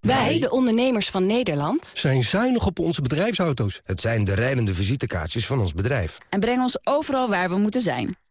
Wij, de ondernemers van Nederland, zijn zuinig op onze bedrijfsauto's. Het zijn de rijdende visitekaartjes van ons bedrijf. En brengen ons overal waar we moeten zijn.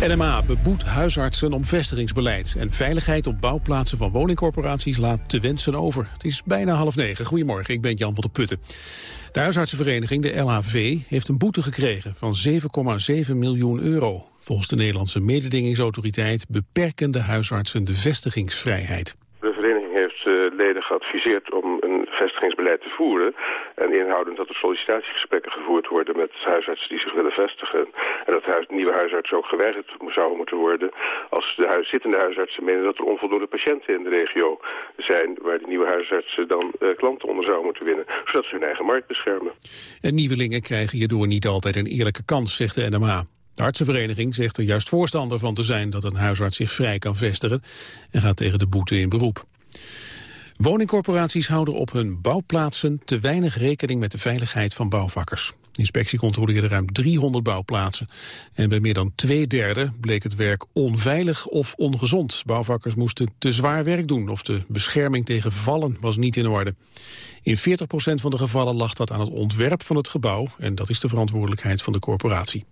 NMA beboet huisartsen om vestigingsbeleid. En veiligheid op bouwplaatsen van woningcorporaties laat te wensen over. Het is bijna half negen. Goedemorgen, ik ben Jan van der Putten. De huisartsenvereniging, de LHV, heeft een boete gekregen van 7,7 miljoen euro. Volgens de Nederlandse mededingingsautoriteit beperken de huisartsen de vestigingsvrijheid. Uh, leden geadviseerd om een vestigingsbeleid te voeren. En inhoudend dat er sollicitatiegesprekken gevoerd worden met huisartsen die zich willen vestigen. En dat huis, nieuwe huisartsen ook geweigerd zouden moeten worden als de huis, zittende huisartsen menen dat er onvoldoende patiënten in de regio zijn waar de nieuwe huisartsen dan uh, klanten onder zouden moeten winnen. Zodat ze hun eigen markt beschermen. En nieuwelingen krijgen hierdoor niet altijd een eerlijke kans, zegt de NMA. De artsenvereniging zegt er juist voorstander van te zijn dat een huisarts zich vrij kan vestigen en gaat tegen de boete in beroep. Woningcorporaties houden op hun bouwplaatsen te weinig rekening met de veiligheid van bouwvakkers. De inspectie controleerde ruim 300 bouwplaatsen. En bij meer dan twee derde bleek het werk onveilig of ongezond. Bouwvakkers moesten te zwaar werk doen of de bescherming tegen vallen was niet in orde. In 40% van de gevallen lag dat aan het ontwerp van het gebouw en dat is de verantwoordelijkheid van de corporatie.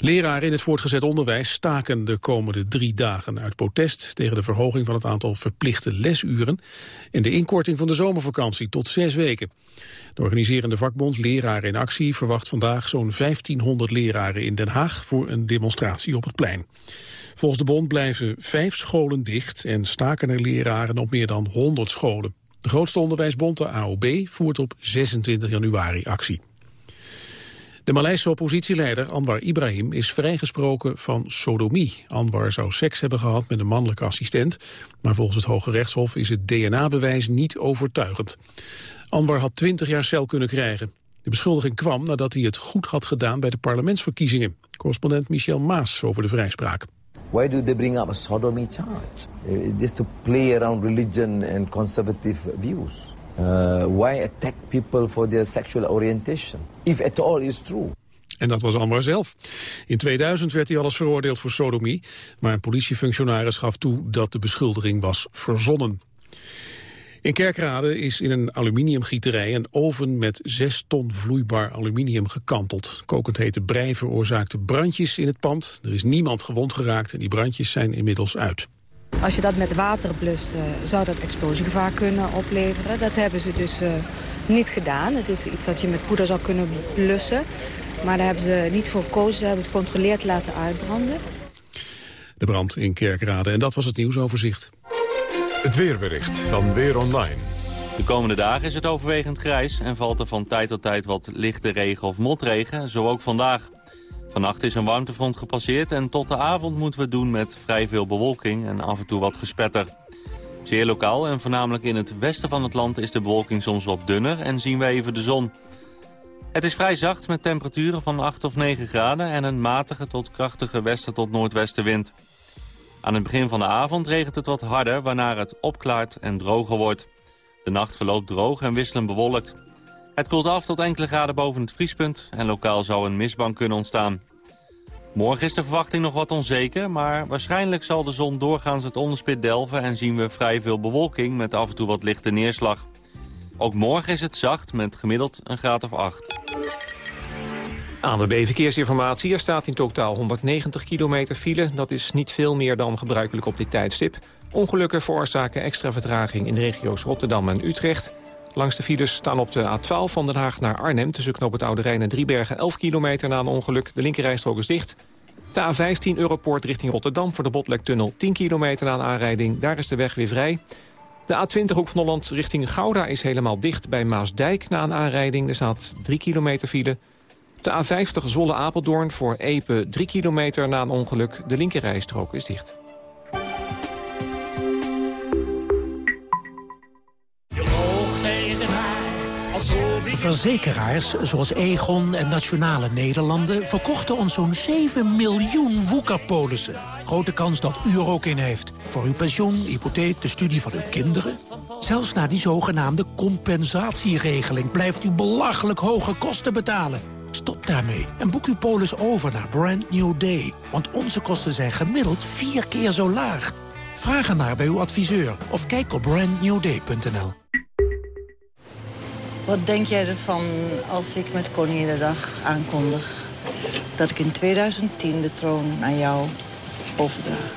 Leraren in het voortgezet onderwijs staken de komende drie dagen uit protest tegen de verhoging van het aantal verplichte lesuren en de inkorting van de zomervakantie tot zes weken. De organiserende vakbond Leraren in Actie verwacht vandaag zo'n 1500 leraren in Den Haag voor een demonstratie op het plein. Volgens de bond blijven vijf scholen dicht en staken er leraren op meer dan 100 scholen. De grootste onderwijsbond, de AOB, voert op 26 januari actie. De Maleise oppositieleider Anwar Ibrahim is vrijgesproken van sodomie. Anwar zou seks hebben gehad met een mannelijke assistent, maar volgens het Hoge Rechtshof is het DNA-bewijs niet overtuigend. Anwar had 20 jaar cel kunnen krijgen. De beschuldiging kwam nadat hij het goed had gedaan bij de parlementsverkiezingen. Correspondent Michel Maas over de vrijspraak. Why do they bring up a sodomy charge? Just to play around religion and conservative views. Uh, why attack people for their sexual orientation? If at all is true. En dat was Anwar zelf. In 2000 werd hij al eens veroordeeld voor sodomie, maar een politiefunctionaris gaf toe dat de beschuldiging was verzonnen. In Kerkrade is in een aluminiumgieterij een oven met 6 ton vloeibaar aluminium gekanteld. Kokend hete brei veroorzaakte brandjes in het pand. Er is niemand gewond geraakt en die brandjes zijn inmiddels uit. Als je dat met water blust, uh, zou dat explosiegevaar kunnen opleveren. Dat hebben ze dus uh, niet gedaan. Het is iets dat je met poeder zou kunnen blussen. Maar daar hebben ze niet voor gekozen. Ze hebben het gecontroleerd laten uitbranden. De brand in Kerkrade. En dat was het nieuwsoverzicht. Het weerbericht van Weer Online. De komende dagen is het overwegend grijs en valt er van tijd tot tijd wat lichte regen of motregen, zo ook vandaag. Vannacht is een warmtefront gepasseerd en tot de avond moeten we doen met vrij veel bewolking en af en toe wat gespetter. Zeer lokaal en voornamelijk in het westen van het land is de bewolking soms wat dunner en zien we even de zon. Het is vrij zacht met temperaturen van 8 of 9 graden en een matige tot krachtige westen tot noordwestenwind. Aan het begin van de avond regent het wat harder, waarna het opklaart en droger wordt. De nacht verloopt droog en wisselend bewolkt. Het koelt af tot enkele graden boven het vriespunt en lokaal zou een mistbank kunnen ontstaan. Morgen is de verwachting nog wat onzeker, maar waarschijnlijk zal de zon doorgaans het onderspit delven en zien we vrij veel bewolking met af en toe wat lichte neerslag. Ook morgen is het zacht met gemiddeld een graad of 8. Aan de B-verkeersinformatie. Er staat in totaal 190 kilometer file. Dat is niet veel meer dan gebruikelijk op dit tijdstip. Ongelukken veroorzaken extra vertraging in de regio's Rotterdam en Utrecht. Langs de files staan op de A12 van Den Haag naar Arnhem... tussen knoop het Oude en Driebergen 11 kilometer na een ongeluk. De linkerrijstrook is dicht. De A15 Europoort richting Rotterdam voor de Botlektunnel 10 kilometer na een aanrijding. Daar is de weg weer vrij. De A20 Hoek van Holland richting Gouda is helemaal dicht bij Maasdijk na een aanrijding. Er staat 3 kilometer file. De A50 Zolle-Apeldoorn voor Epe 3 kilometer na een ongeluk. De linkerrijstrook is dicht. Verzekeraars zoals Egon en Nationale Nederlanden... verkochten ons zo'n 7 miljoen woekerpolissen. Grote kans dat u er ook in heeft. Voor uw pensioen, hypotheek, de studie van uw kinderen. Zelfs na die zogenaamde compensatieregeling... blijft u belachelijk hoge kosten betalen. Stop daarmee en boek uw polis over naar Brand New Day. Want onze kosten zijn gemiddeld vier keer zo laag. Vraag ernaar bij uw adviseur of kijk op brandnewday.nl. Wat denk jij ervan als ik met Koninginnedag aankondig... dat ik in 2010 de troon aan jou overdraag?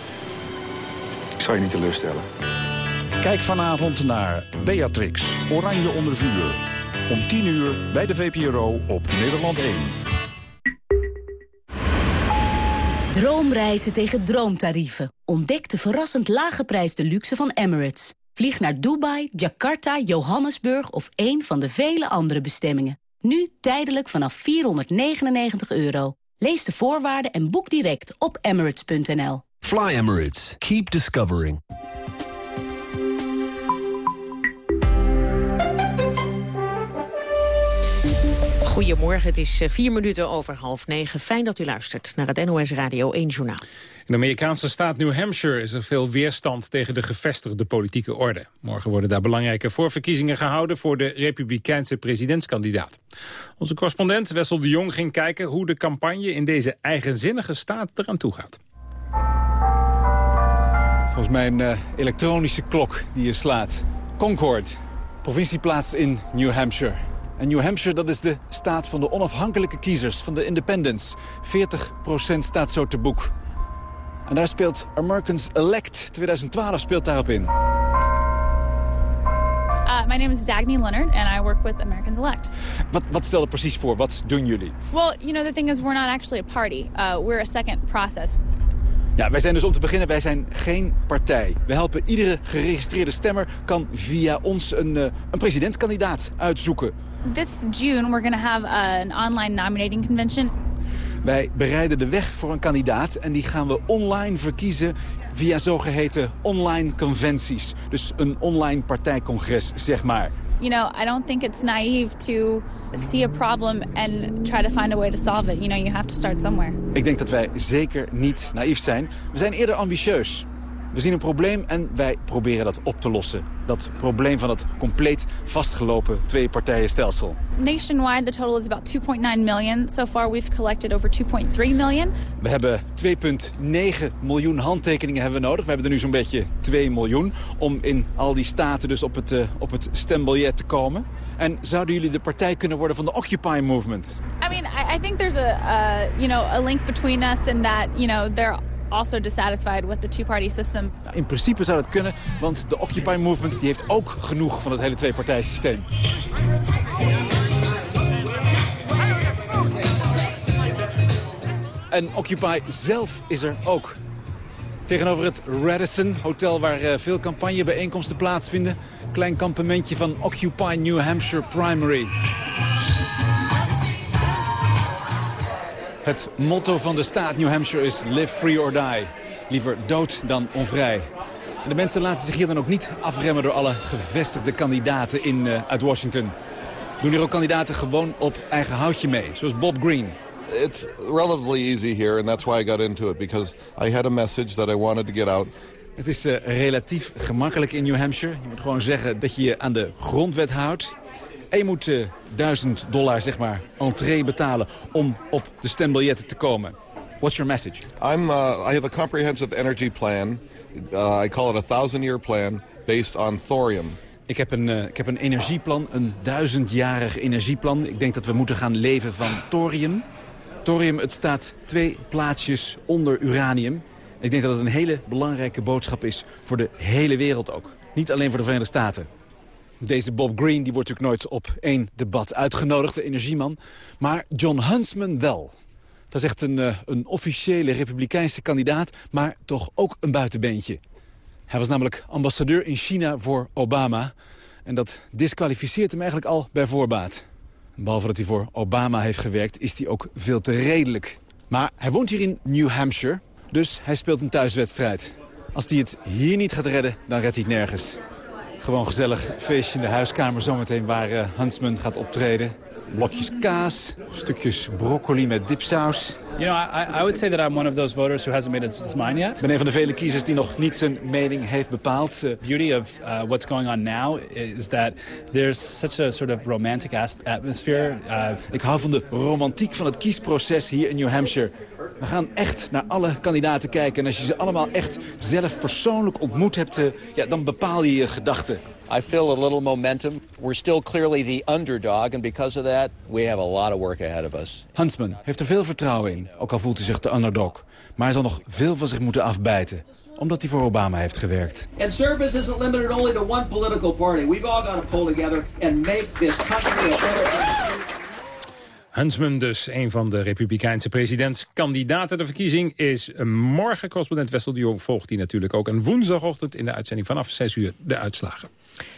Ik zal je niet teleurstellen. Kijk vanavond naar Beatrix, Oranje onder vuur. Om 10 uur bij de VPRO op Nederland 1. Droomreizen tegen droomtarieven. Ontdek de verrassend lage prijs de luxe van Emirates. Vlieg naar Dubai, Jakarta, Johannesburg of een van de vele andere bestemmingen. Nu tijdelijk vanaf 499 euro. Lees de voorwaarden en boek direct op emirates.nl. Fly Emirates. Keep discovering. Goedemorgen, het is vier minuten over half negen. Fijn dat u luistert naar het NOS Radio 1 Journaal. In de Amerikaanse staat New Hampshire is er veel weerstand tegen de gevestigde politieke orde. Morgen worden daar belangrijke voorverkiezingen gehouden voor de republikeinse presidentskandidaat. Onze correspondent Wessel de Jong ging kijken hoe de campagne in deze eigenzinnige staat eraan toe gaat. Volgens mij een uh, elektronische klok die je slaat. Concord, provincieplaats in New Hampshire. En New Hampshire, dat is de staat van de onafhankelijke kiezers, van de independents. 40% staat zo te boek. En daar speelt Americans Elect 2012 speelt daarop in. Uh, my name is Dagny Leonard, and I work with Americans Elect. Wat, wat stel je precies voor? Wat doen jullie? Well, you know, the thing is, we're not actually a party. Uh, we're a second process. Ja, wij zijn dus om te beginnen, wij zijn geen partij. We helpen iedere geregistreerde stemmer kan via ons een, uh, een presidentskandidaat uitzoeken. This June we're going to have uh, an online nominating convention. Wij bereiden de weg voor een kandidaat en die gaan we online verkiezen via zogeheten online conventies. Dus een online partijcongres, zeg maar. You know, I don't think it's naive to see a problem and try to find a way to solve it. You know, you have to start somewhere. Ik denk dat wij zeker niet naïef zijn. We zijn eerder ambitieus. We zien een probleem en wij proberen dat op te lossen. Dat probleem van het compleet vastgelopen twee-partijenstelsel. Nationwide, the total is about 2.9 million. So far we've collected over 2.3 million. We hebben 2,9 miljoen handtekeningen hebben we nodig. We hebben er nu zo'n beetje 2 miljoen om in al die staten dus op het, uh, op het stembiljet te komen. En zouden jullie de partij kunnen worden van de Occupy Movement? I mean, I, I think there's a, uh, you know, a link between us and that, you know, they're also dissatisfied with the two-party system. In principe zou dat kunnen, want de Occupy Movement die heeft ook genoeg van het hele twee-partijsysteem. En Occupy zelf is er ook. Tegenover het Radisson Hotel waar uh, veel campagnebijeenkomsten plaatsvinden. Klein kampementje van Occupy New Hampshire Primary. Het motto van de staat New Hampshire is live free or die. Liever dood dan onvrij. En de mensen laten zich hier dan ook niet afremmen door alle gevestigde kandidaten in, uh, uit Washington. Doen hier ook kandidaten gewoon op eigen houtje mee, zoals Bob Green. It's relatively easy here and that's why I got into it. Because I had a message that I wanted to get out. Het is uh, relatief gemakkelijk in New Hampshire. Je moet gewoon zeggen dat je je aan de grondwet houdt. En je moet uh, 1000 dollar, zeg maar, entree betalen om op de stembiljetten te komen. What's your message? I'm, uh, I have a comprehensive energy plan. Uh, I call it a thousand-year plan based on thorium. Ik heb, een, uh, ik heb een energieplan, een duizendjarig energieplan. Ik denk dat we moeten gaan leven van thorium. Thorium, het staat twee plaatsjes onder uranium. Ik denk dat het een hele belangrijke boodschap is voor de hele wereld ook. Niet alleen voor de Verenigde Staten. Deze Bob Green die wordt natuurlijk nooit op één debat uitgenodigd, de energieman. Maar John Huntsman wel. Dat is echt een, uh, een officiële republikeinse kandidaat, maar toch ook een buitenbeentje. Hij was namelijk ambassadeur in China voor Obama. En dat disqualificeert hem eigenlijk al bij voorbaat. Behalve dat hij voor Obama heeft gewerkt, is hij ook veel te redelijk. Maar hij woont hier in New Hampshire, dus hij speelt een thuiswedstrijd. Als hij het hier niet gaat redden, dan redt hij het nergens. Gewoon gezellig feestje in de huiskamer zometeen waar Huntsman gaat optreden. Blokjes kaas, stukjes broccoli met dipsaus. You know, I, I would say that I'm one of those voters who hasn't made up his mind yet. Ik ben een van de vele kiezers die nog niet zijn mening heeft bepaald. The beauty of uh, what's going on now is that there's such a sort of romantic atmosphere. Uh, Ik hou van de romantiek van het kiesproces hier in New Hampshire. We gaan echt naar alle kandidaten kijken. En als je ze allemaal echt zelf persoonlijk ontmoet hebt, uh, ja, dan bepaal je je gedachten. I feel a little momentum. We're still clearly the underdog, and because of that, we have a lot of work ahead of us. Huntsman heeft er veel vertrouwen in, ook al voelt hij zich de underdog. Maar hij zal nog veel van zich moeten afbijten, omdat hij voor Obama heeft gewerkt. And service isn't limited only to one political party. We've all got to pull together and make this country a better Huntsman dus, een van de republikeinse presidentskandidaten. De verkiezing is morgen. Correspondent Wessel de Jong volgt die natuurlijk ook. En woensdagochtend in de uitzending vanaf 6 uur de uitslagen.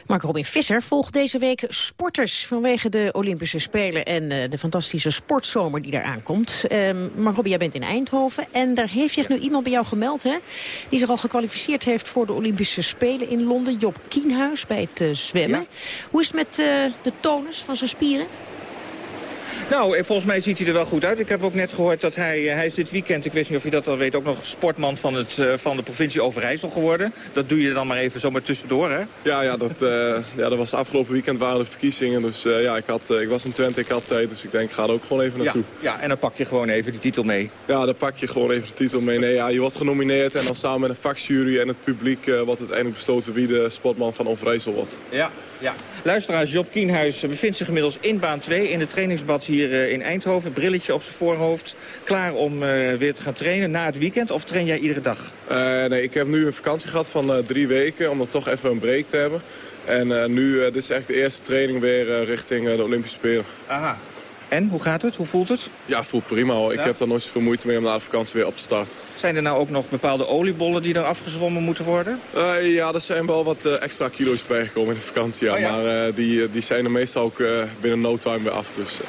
Mark Robin Visser volgt deze week sporters vanwege de Olympische Spelen en uh, de fantastische sportzomer die daar aankomt. Um, Mark Robin, jij bent in Eindhoven en daar heeft zich nu iemand bij jou gemeld, hè? Die zich al gekwalificeerd heeft voor de Olympische Spelen in Londen. Job Kienhuis bij het uh, zwemmen. Ja. Hoe is het met uh, de tonus van zijn spieren? Nou, eh, volgens mij ziet hij er wel goed uit. Ik heb ook net gehoord dat hij, eh, hij is dit weekend, ik weet niet of je dat al weet, ook nog sportman van, het, eh, van de provincie Overijssel geworden. Dat doe je dan maar even zomaar tussendoor, hè? Ja, ja, dat, ja dat was afgelopen weekend waren de verkiezingen. Dus ja, ik, had, ik was in Twente, ik had tijd. Dus ik denk, ik ga er ook gewoon even Ja, naartoe. ja, en dan pak je gewoon even die titel mee. Ja, dan pak je gewoon even de titel mee. Nee, ja, je wordt genomineerd en dan samen met een vakjury en het publiek eh, wordt uiteindelijk besloten wie de sportman van Overijssel wordt. Ja, ja. Luisteraars, Job Kienhuis bevindt zich inmiddels in baan 2 in het trainingsbad hier eh, in Eindhoven. Brilletje op zijn voorhoofd, klaar om eh, weer te gaan trainen na het weekend. Of train jij iedere dag? Eh, nee, ik heb nu een vakantie gehad van drie weken om dan toch even een break te hebben. En nu, dit is echt de eerste training weer richting de Olympische Spelen. Aha. En, hoe gaat het? Hoe voelt het? Ja, voelt prima hoor. Ik heb daar nooit zoveel moeite mee om na de vakantie weer op te starten. Zijn er nou ook nog bepaalde oliebollen die er afgezwommen moeten worden? Ja, er zijn wel wat extra kilo's bijgekomen in de vakantie. Ja. Oh ja? Maar die, die zijn er meestal ook binnen no time weer af. Dus.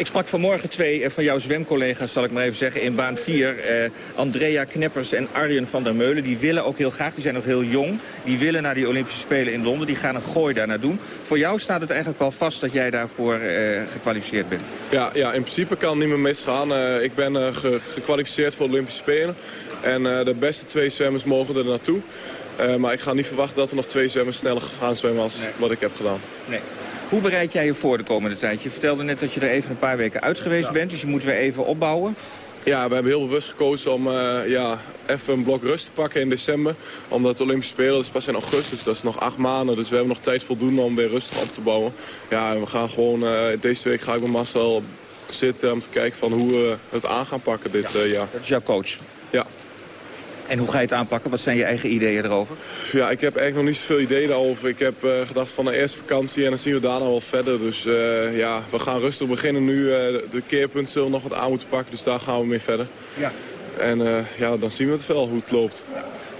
Ik sprak vanmorgen twee eh, van jouw zwemcollega's, zal ik maar even zeggen, in baan 4. Eh, Andrea Kneppers en Arjen van der Meulen. Die willen ook heel graag, die zijn nog heel jong. Die willen naar die Olympische Spelen in Londen. Die gaan een gooi daar naar doen. Voor jou staat het eigenlijk al vast dat jij daarvoor eh, gekwalificeerd bent. Ja, ja, in principe kan het niet meer misgaan. Ik ben ge- gekwalificeerd voor de Olympische Spelen. En de beste twee zwemmers mogen er naartoe. Maar ik ga niet verwachten dat er nog twee zwemmers sneller gaan zwemmen als wat ik heb gedaan. Nee. Hoe bereid jij je voor de komende tijd? Je vertelde net dat je er even een paar weken uit geweest bent. Dus je moet weer even opbouwen. Ja, we hebben heel bewust gekozen om eh, ja, even een blok rust te pakken in december. Omdat de Olympische Spelen is pas in augustus, dat is nog acht maanden. Dus we hebben nog tijd voldoende om weer rustig op te bouwen. Ja, we gaan gewoon, eh, deze week ga ik met Marcel zitten om te kijken van hoe we het aan gaan pakken dit eh, jaar. Dat is jouw coach? Ja. En hoe ga je het aanpakken? Wat zijn je eigen ideeën erover? Ja, ik heb eigenlijk nog niet zoveel ideeën daarover. Ik heb eh, gedacht van de eerste vakantie en dan zien we daarna wel verder. Dus eh, ja, we gaan rustig beginnen nu. eh, de keerpunten zullen nog wat aan moeten pakken, dus daar gaan we mee verder. Ja. En ja, dan zien we het wel, hoe het loopt.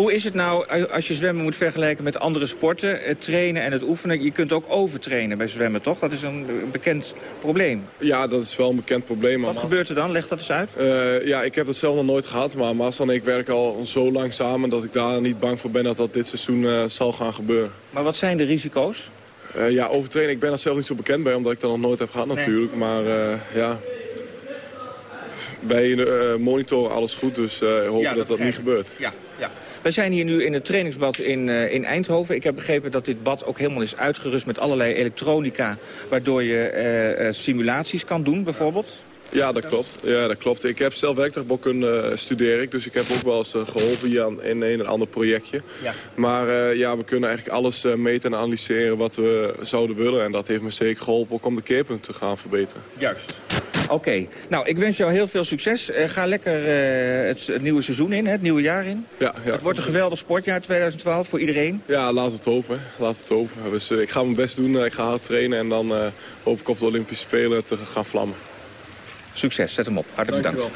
Hoe is het nou als je zwemmen moet vergelijken met andere sporten? Het trainen en het oefenen. Je kunt ook overtrainen bij zwemmen, toch? Dat is een bekend probleem. Ja, dat is wel een bekend probleem. Wat gebeurt er dan? Leg dat eens uit. Eh, ja, ik heb dat zelf nog nooit gehad, maar Marcel en ik werken al zo lang samen... dat ik daar niet bang voor ben dat dat dit seizoen eh, zal gaan gebeuren. Maar wat zijn de risico's? Eh, ja, overtrainen, ik ben er zelf niet zo bekend bij, omdat ik dat nog nooit heb gehad Nee. natuurlijk. Maar ja, bij de eh, monitor alles goed, dus eh hopen Ja, dat dat, begrijp niet gebeurt. Ja. Wij zijn hier nu in het trainingsbad in, eh, in Eindhoven. Ik heb begrepen dat dit bad ook helemaal is uitgerust met allerlei elektronica... waardoor je eh, eh, simulaties kan doen, bijvoorbeeld. Ja, dat klopt. Ja, dat klopt. Ik heb zelf werktuigbouwkunde studeer ik, dus ik heb ook wel eens eh, geholpen hier aan, in een en ander projectje. Ja. Maar eh, ja, we kunnen eigenlijk alles meten en analyseren wat we zouden willen. En dat heeft me zeker geholpen ook om de keerpunten te gaan verbeteren. Juist. Oké, nou, ik wens jou heel veel succes. Eh, ga lekker eh, het, het nieuwe seizoen in, hè, het nieuwe jaar in. Ja, ja. Het wordt een geweldig sportjaar 2012 voor iedereen. Ja, laat het hopen. Laat het hopen. Dus, eh, ik ga mijn best doen. ik ga hard trainen en dan hoop ik op de Olympische Spelen te gaan vlammen. Succes, zet hem op. Hartelijk bedankt.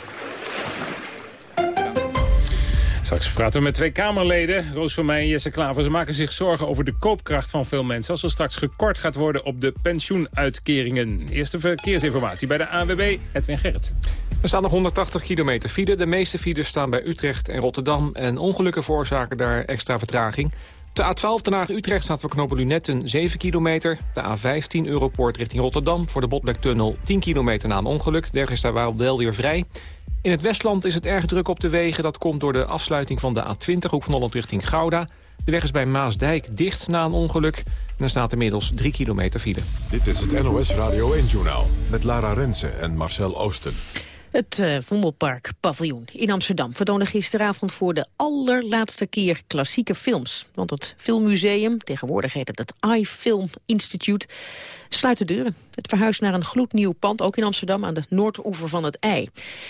Straks praten we met twee Kamerleden, Roos van Meij en Jesse Klaver. Ze maken zich zorgen over de koopkracht van veel mensen... als er straks gekort gaat worden op de pensioenuitkeringen. Eerste verkeersinformatie bij de ANWB, Edwin Gerritsen. Er staan nog 180 kilometer file. De meeste files staan bij Utrecht en Rotterdam. En ongelukken veroorzaken daar extra vertraging. De A12 Den Haag-Utrecht staat voor knopen Lunetten 7 kilometer. De A15 Europoort richting Rotterdam voor de Botlektunnel 10 kilometer na een ongeluk. Der is daar wel weer vrij. In het Westland is het erg druk op de wegen. Dat komt door de afsluiting van de A20, hoek van Holland richting Gouda. De weg is bij Maasdijk dicht na een ongeluk. En er staat inmiddels 3 kilometer file. Dit is het NOS Radio 1-journaal met Lara Rensen en Marcel Oosten. Het eh, Vondelpark Paviljoen in Amsterdam vertoonde gisteravond voor de allerlaatste keer klassieke films. Want het Filmmuseum, tegenwoordig heet het het iFilm Institute, sluit de deuren. Het verhuist naar een gloednieuw pand, ook in Amsterdam, aan de noordoever van het IJ.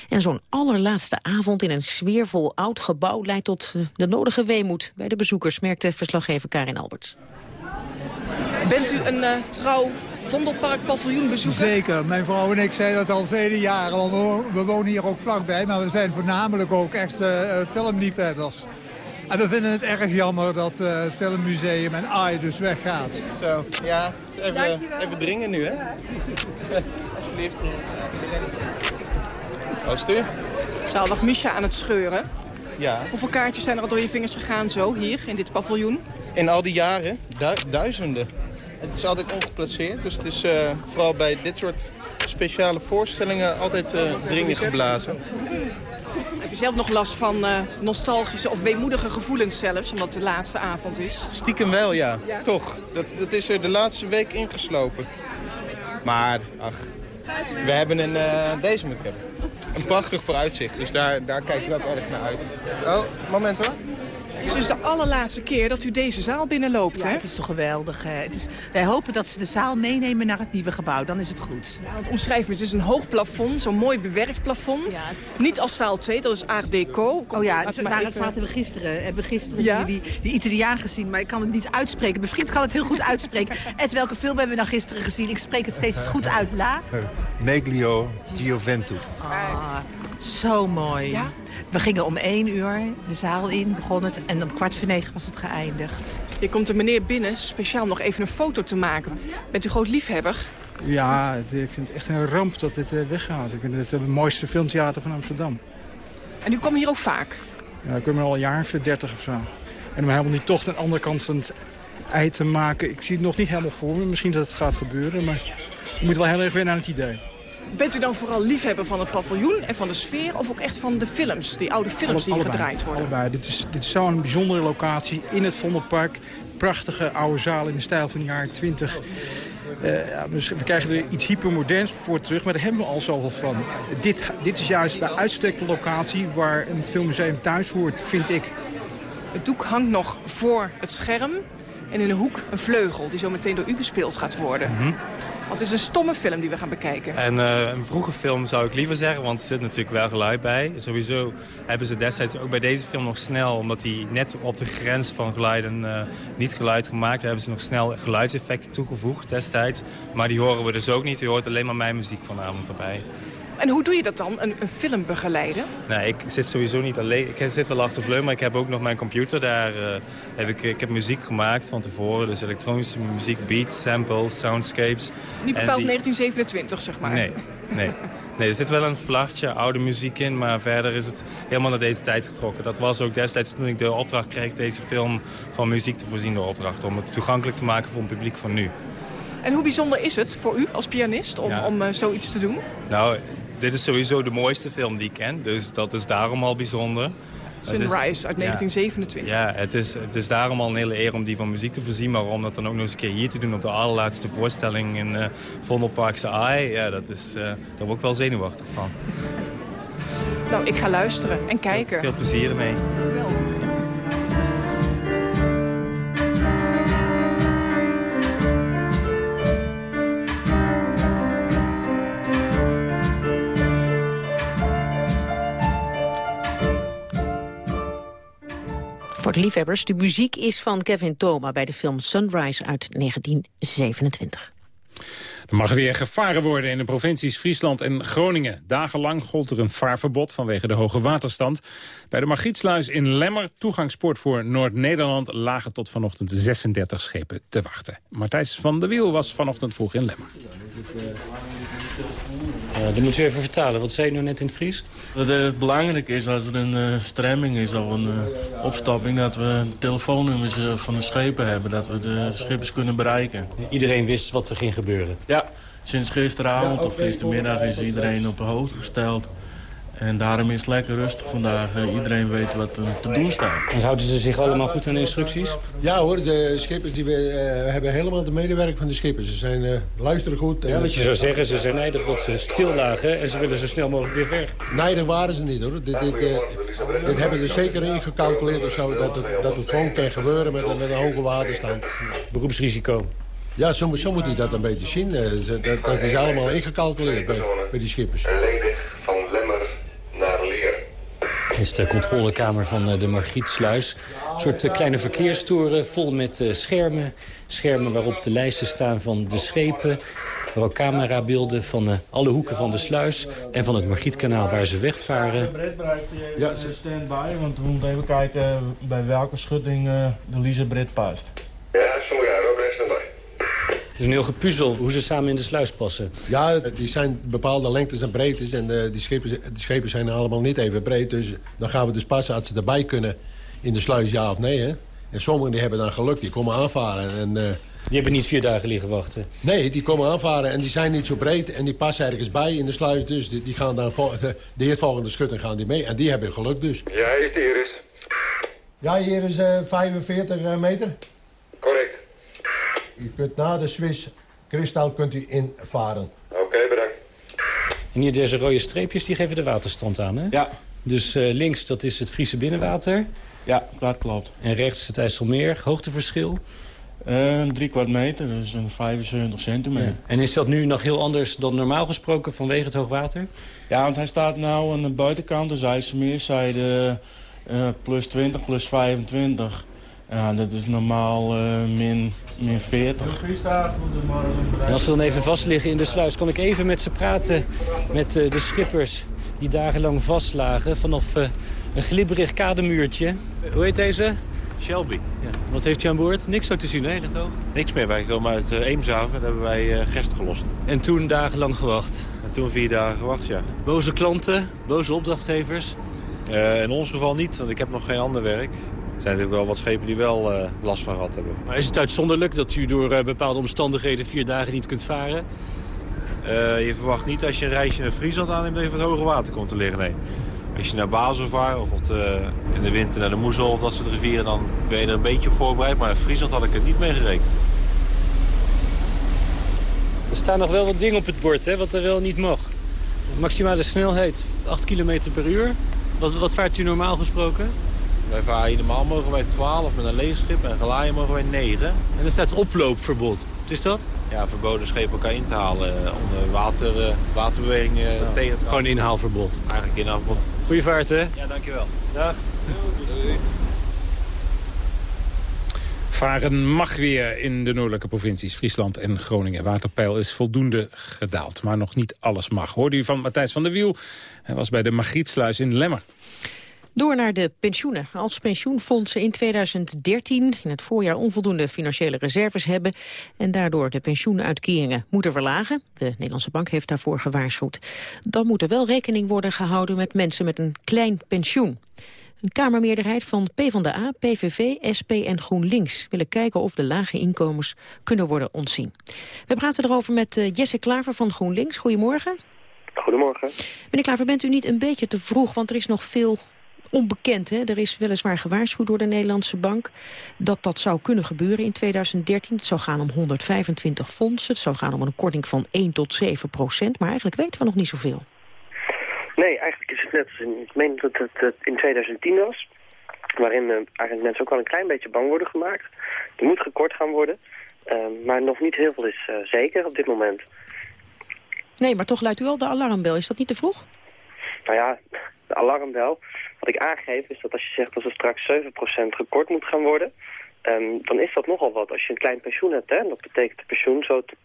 En zo'n allerlaatste avond in een sfeervol oud gebouw leidt tot eh, de nodige weemoed bij de bezoekers, merkte verslaggever Karin Alberts. Bent u een eh, trouw Vondelpark paviljoenbezoeker? Zeker, mijn vrouw en ik zijn dat al vele jaren. Want we wo- we wonen hier ook vlakbij, maar we zijn voornamelijk ook echt eh, eh, filmliefhebbers. En we vinden het erg jammer dat eh, het Filmmuseum en AI dus weggaat. Zo, ja, even, even dringen nu, hè? Alsjeblieft. Alstuur? Zalig Misha aan het scheuren. Ja. Hoeveel kaartjes zijn er al door je vingers gegaan zo, hier, in dit paviljoen? In al die jaren, du- duizenden. Het is altijd ongeplaceerd, dus het is eh, vooral bij dit soort speciale voorstellingen altijd uh, dringen geblazen. Heb je zelf nog last van uh, nostalgische of weemoedige gevoelens zelfs, omdat het de laatste avond is? Stiekem wel, ja. Toch. Dat, dat is er de laatste week ingeslopen. Maar, ach, we hebben een, uh, deze moet ik hebben. Een prachtig vooruitzicht, dus daar, daar kijk ik wel erg naar uit. Oh, moment hoor. Het is dus de allerlaatste keer dat u deze zaal binnenloopt, ja, hè? het is toch geweldig. Hè? Het is, wij hopen dat ze de zaal meenemen naar het nieuwe gebouw. Dan is het goed. Ja, want omschrijf me, het is een hoog plafond, zo'n mooi bewerkt plafond. Ja, Niet als zaal 2, dat is Art Deco. oh ja, het, maar even... zaten we gisteren. Hebben we gisteren ja? die, die, die, Italiaan gezien, maar ik kan het niet uitspreken. Mijn vriend kan het heel goed uitspreken. Ed, welke film hebben we dan gisteren gezien? Ik spreek het steeds goed uit. La? Meglio Gioventù. Ah, zo mooi. Ja? We gingen om één uur de zaal in, begon het. En om kwart voor negen was het geëindigd. Je komt een meneer binnen, speciaal nog even een foto te maken. Bent u groot liefhebber? Ja, ik vind het echt een ramp dat dit weggaat. Ik vind het het mooiste filmtheater van Amsterdam. En u komt hier ook vaak? Ja, ik kom hier al een jaar, 30 of zo. En om helemaal niet toch de andere kant van het ei te maken... ik zie het nog niet helemaal voor me. Misschien dat het gaat gebeuren, maar je moet wel heel erg weer naar het idee. Bent u dan vooral liefhebber van het paviljoen en van de sfeer... of ook echt van de films, die oude films die hier gedraaid worden? Allebei. Dit is, dit is zo'n bijzondere locatie in het Vondelpark. Prachtige oude zaal in de stijl van de jaren 20. Uh, ja, dus we krijgen er iets hypermoderns voor terug, maar daar hebben we al zoveel van. Dit, dit is juist bij uitstek de locatie waar een filmmuseum thuis hoort, vind ik. Het doek hangt nog voor het scherm. En in de hoek een vleugel die zo meteen door u bespeeld gaat worden. Mm -hmm. Want het is een stomme film die we gaan bekijken. En uh, een vroege film zou ik liever zeggen, want er zit natuurlijk wel geluid bij. Sowieso hebben ze destijds ook bij deze film nog snel, omdat hij net op de grens van geluiden uh, niet geluid gemaakt, hebben ze nog snel geluidseffecten toegevoegd destijds. Maar die horen we dus ook niet. U hoort alleen maar mijn muziek vanavond erbij. En hoe doe je dat dan, een, een film begeleiden? Nee, ik zit sowieso niet alleen. Ik zit wel achter vleugel, maar ik heb ook nog mijn computer. Daar uh, heb ik, ik heb muziek gemaakt van tevoren. Dus elektronische muziek, beats, samples, soundscapes. Niet bepaald die... 1927, zeg maar. Nee, nee. Nee, er zit wel een vlagje, oude muziek in, maar verder is het helemaal naar deze tijd getrokken. Dat was ook destijds toen ik de opdracht kreeg deze film van muziek te voorzien, de opdracht. Om het toegankelijk te maken voor een publiek van nu. En hoe bijzonder is het voor u als pianist om, ja. om uh, zoiets te doen? Nou, dit is sowieso de mooiste film die ik ken, dus dat is daarom al bijzonder. Sunrise uit 1927. Ja, het, is, het is daarom al een hele eer om die van muziek te voorzien. Maar om dat dan ook nog eens een keer hier te doen op de allerlaatste voorstelling in uh, Vondelparkse Ai. Ja, dat is, uh, daar word ik wel zenuwachtig van. Nou, ik ga luisteren en kijken. Veel plezier ermee. Wel. Liefhebbers, de muziek is van Kevin Thoma bij de film Sunrise uit 1927. Er mag weer gevaren worden in de provincies Friesland en Groningen. Dagenlang gold er een vaarverbod vanwege de hoge waterstand. Bij de Margrietsluis in Lemmer, toegangspoort voor Noord-Nederland... lagen tot vanochtend 36 schepen te wachten. Martijs van der Wiel was vanochtend vroeg in Lemmer. Uh, dat moet u even vertalen. Wat zei u nou net in het Fries? Dat het belangrijk is als er een uh, stremming is of een uh, opstapping... dat we telefoonnummers van de schepen hebben. Dat we de schippers kunnen bereiken. Iedereen wist wat er ging gebeuren? Ja, sinds gisteravond of gistermiddag is iedereen op de hoogte gesteld. En daarom is het lekker rustig vandaag. iedereen weet wat er te doen staat. En houden ze zich allemaal goed aan de instructies? Ja hoor, de schippers die we, uh, hebben helemaal de medewerking van de schippers. Ze zijn, uh, luisteren goed. En ja, wat je zou zeggen, ze zijn nijdig dat ze stil lagen en ze willen zo snel mogelijk weer ver. Nijdig waren ze niet hoor. Dit, dit, dit, dit hebben ze zeker ingecalculeerd of zo, dat het, dat het gewoon kan gebeuren met, met een hoge waterstand. Beroepsrisico. Ja, zo, zo moet je dat een beetje zien. Dat, dat is allemaal ingecalculeerd bij, bij die schippers. van Lemmer naar Leer. Dit is de controlekamer van de Margrietsluis. Een soort kleine verkeerstoren vol met schermen. Schermen waarop de lijsten staan van de schepen. Maar ook camerabeelden van alle hoeken van de sluis. En van het Margrietkanaal waar ze wegvaren. Ja, stand by, want we moeten even kijken bij welke schutting de Lise Brit past. Ja, sommige jaren ook stand by. Het is een heel gepuzzel hoe ze samen in de sluis passen. Ja, die zijn bepaalde lengtes en breedtes. En de, die, schepen, die schepen zijn allemaal niet even breed. Dus dan gaan we dus passen als ze erbij kunnen in de sluis, ja of nee. Hè? En sommigen die hebben dan geluk, die komen aanvaren. En uh, Die hebben niet vier dagen liggen wachten? Nee, die komen aanvaren en die zijn niet zo breed en die passen ergens bij in de sluis. Dus die, die gaan dan de eerstvolgende schutting gaan die mee. En die hebben geluk dus. Ja, is de Iris. Ja, hier is uh, 45 meter. Correct. U kunt na de Swiss Kristal kunt u invaren. Oké, bedankt. En hier deze rode streepjes, die geven de waterstand aan, hè? Ja. Dus uh, links, dat is het Friese binnenwater. Ja, dat klopt. En rechts het IJsselmeer, hoogteverschil? Uh, drie kwart meter, dus een 75 centimeter. Ja. En is dat nu nog heel anders dan normaal gesproken vanwege het hoogwater? Ja, want hij staat nu aan de buitenkant, dus IJsselmeerzijde uh, plus 20, plus 25. Ja, dat is normaal uh, min, min 40. En als we dan even vast liggen in de sluis, kon ik even met ze praten met uh, de schippers die dagenlang vastlagen vanaf uh, een glibberig kademuurtje. Hoe heet deze? Shelby. Ja. Wat heeft u aan boord? Niks zo te zien, hè? Dat ook? Niks meer. Wij komen uit uh, Eemshaven. Daar hebben wij uh, gerst gelost. En toen dagenlang gewacht? En toen vier dagen gewacht, ja. Boze klanten? Boze opdrachtgevers? Uh, in ons geval niet, want ik heb nog geen ander werk. Er zijn natuurlijk wel wat schepen die wel uh, last van gehad hebben. Maar is het uitzonderlijk dat u door uh, bepaalde omstandigheden vier dagen niet kunt varen? je verwacht niet als je een reisje naar Friesland aanneemt dat je wat hoger water komt te liggen, nee. Als je naar Basel vaart of in de winter naar de Moezel of dat soort rivieren... dan ben je er een beetje op voorbereid. Maar in Friesland had ik het niet mee gerekend. Er staan nog wel wat dingen op het bord, hè, wat er wel niet mag. Maximale snelheid 8 km per uur. Wat, wat vaart u normaal gesproken? Wij varen hier normaal mogen wij 12 met een leegschip en gelaaien mogen wij 9. En er staat oploopverbod. Wat is dat? Ja, verboden schepen elkaar in te halen om water, uh, waterbewegingen tegen te Gewoon inhaalverbod? Eigenlijk inhaalverbod. Goeie vaart, hè? Ja, dankjewel. Dag. Varen mag weer in de noordelijke provincies Friesland en Groningen. Waterpeil is voldoende gedaald, maar nog niet alles mag. Hoorde u van Matthijs van der Wiel. Hij was bij de Magrietsluis in Lemmer. Door naar de pensioenen. Als pensioenfondsen in 2013 in het voorjaar onvoldoende financiële reserves hebben en daardoor de pensioenuitkeringen moeten verlagen, de Nederlandse Bank heeft daarvoor gewaarschuwd, dan moet er wel rekening worden gehouden met mensen met een klein pensioen. Een Kamermeerderheid van PvdA, PVV, SP en GroenLinks willen kijken of de lage inkomens kunnen worden ontzien. We praten erover met uh, Jesse Klaver van GroenLinks. Goedemorgen. Goedemorgen. Meneer Klaver, bent u niet een beetje te vroeg, want er is nog veel onbekend. Hè? Er is weliswaar gewaarschuwd door de Nederlandse Bank dat dat zou kunnen gebeuren in 2013. Het zou gaan om 125 fondsen, het zou gaan om een korting van 1 tot 7 procent. Maar eigenlijk weten we nog niet zoveel. Nee, eigenlijk is het net ik meen dat het in 2010 was. Waarin uh, eigenlijk mensen ook wel een klein beetje bang worden gemaakt. Er moet gekort gaan worden. Uh, maar nog niet heel veel is uh, zeker op dit moment. Nee, maar toch luidt u al de alarmbel. Is dat niet te vroeg? Nou ja, de alarmbel. Wat ik aangeef is dat als je zegt dat er straks 7% gekort moet gaan worden... Um, dan is dat nogal wat. Als je een klein pensioen hebt, hè, dat betekent de pensioen zo tot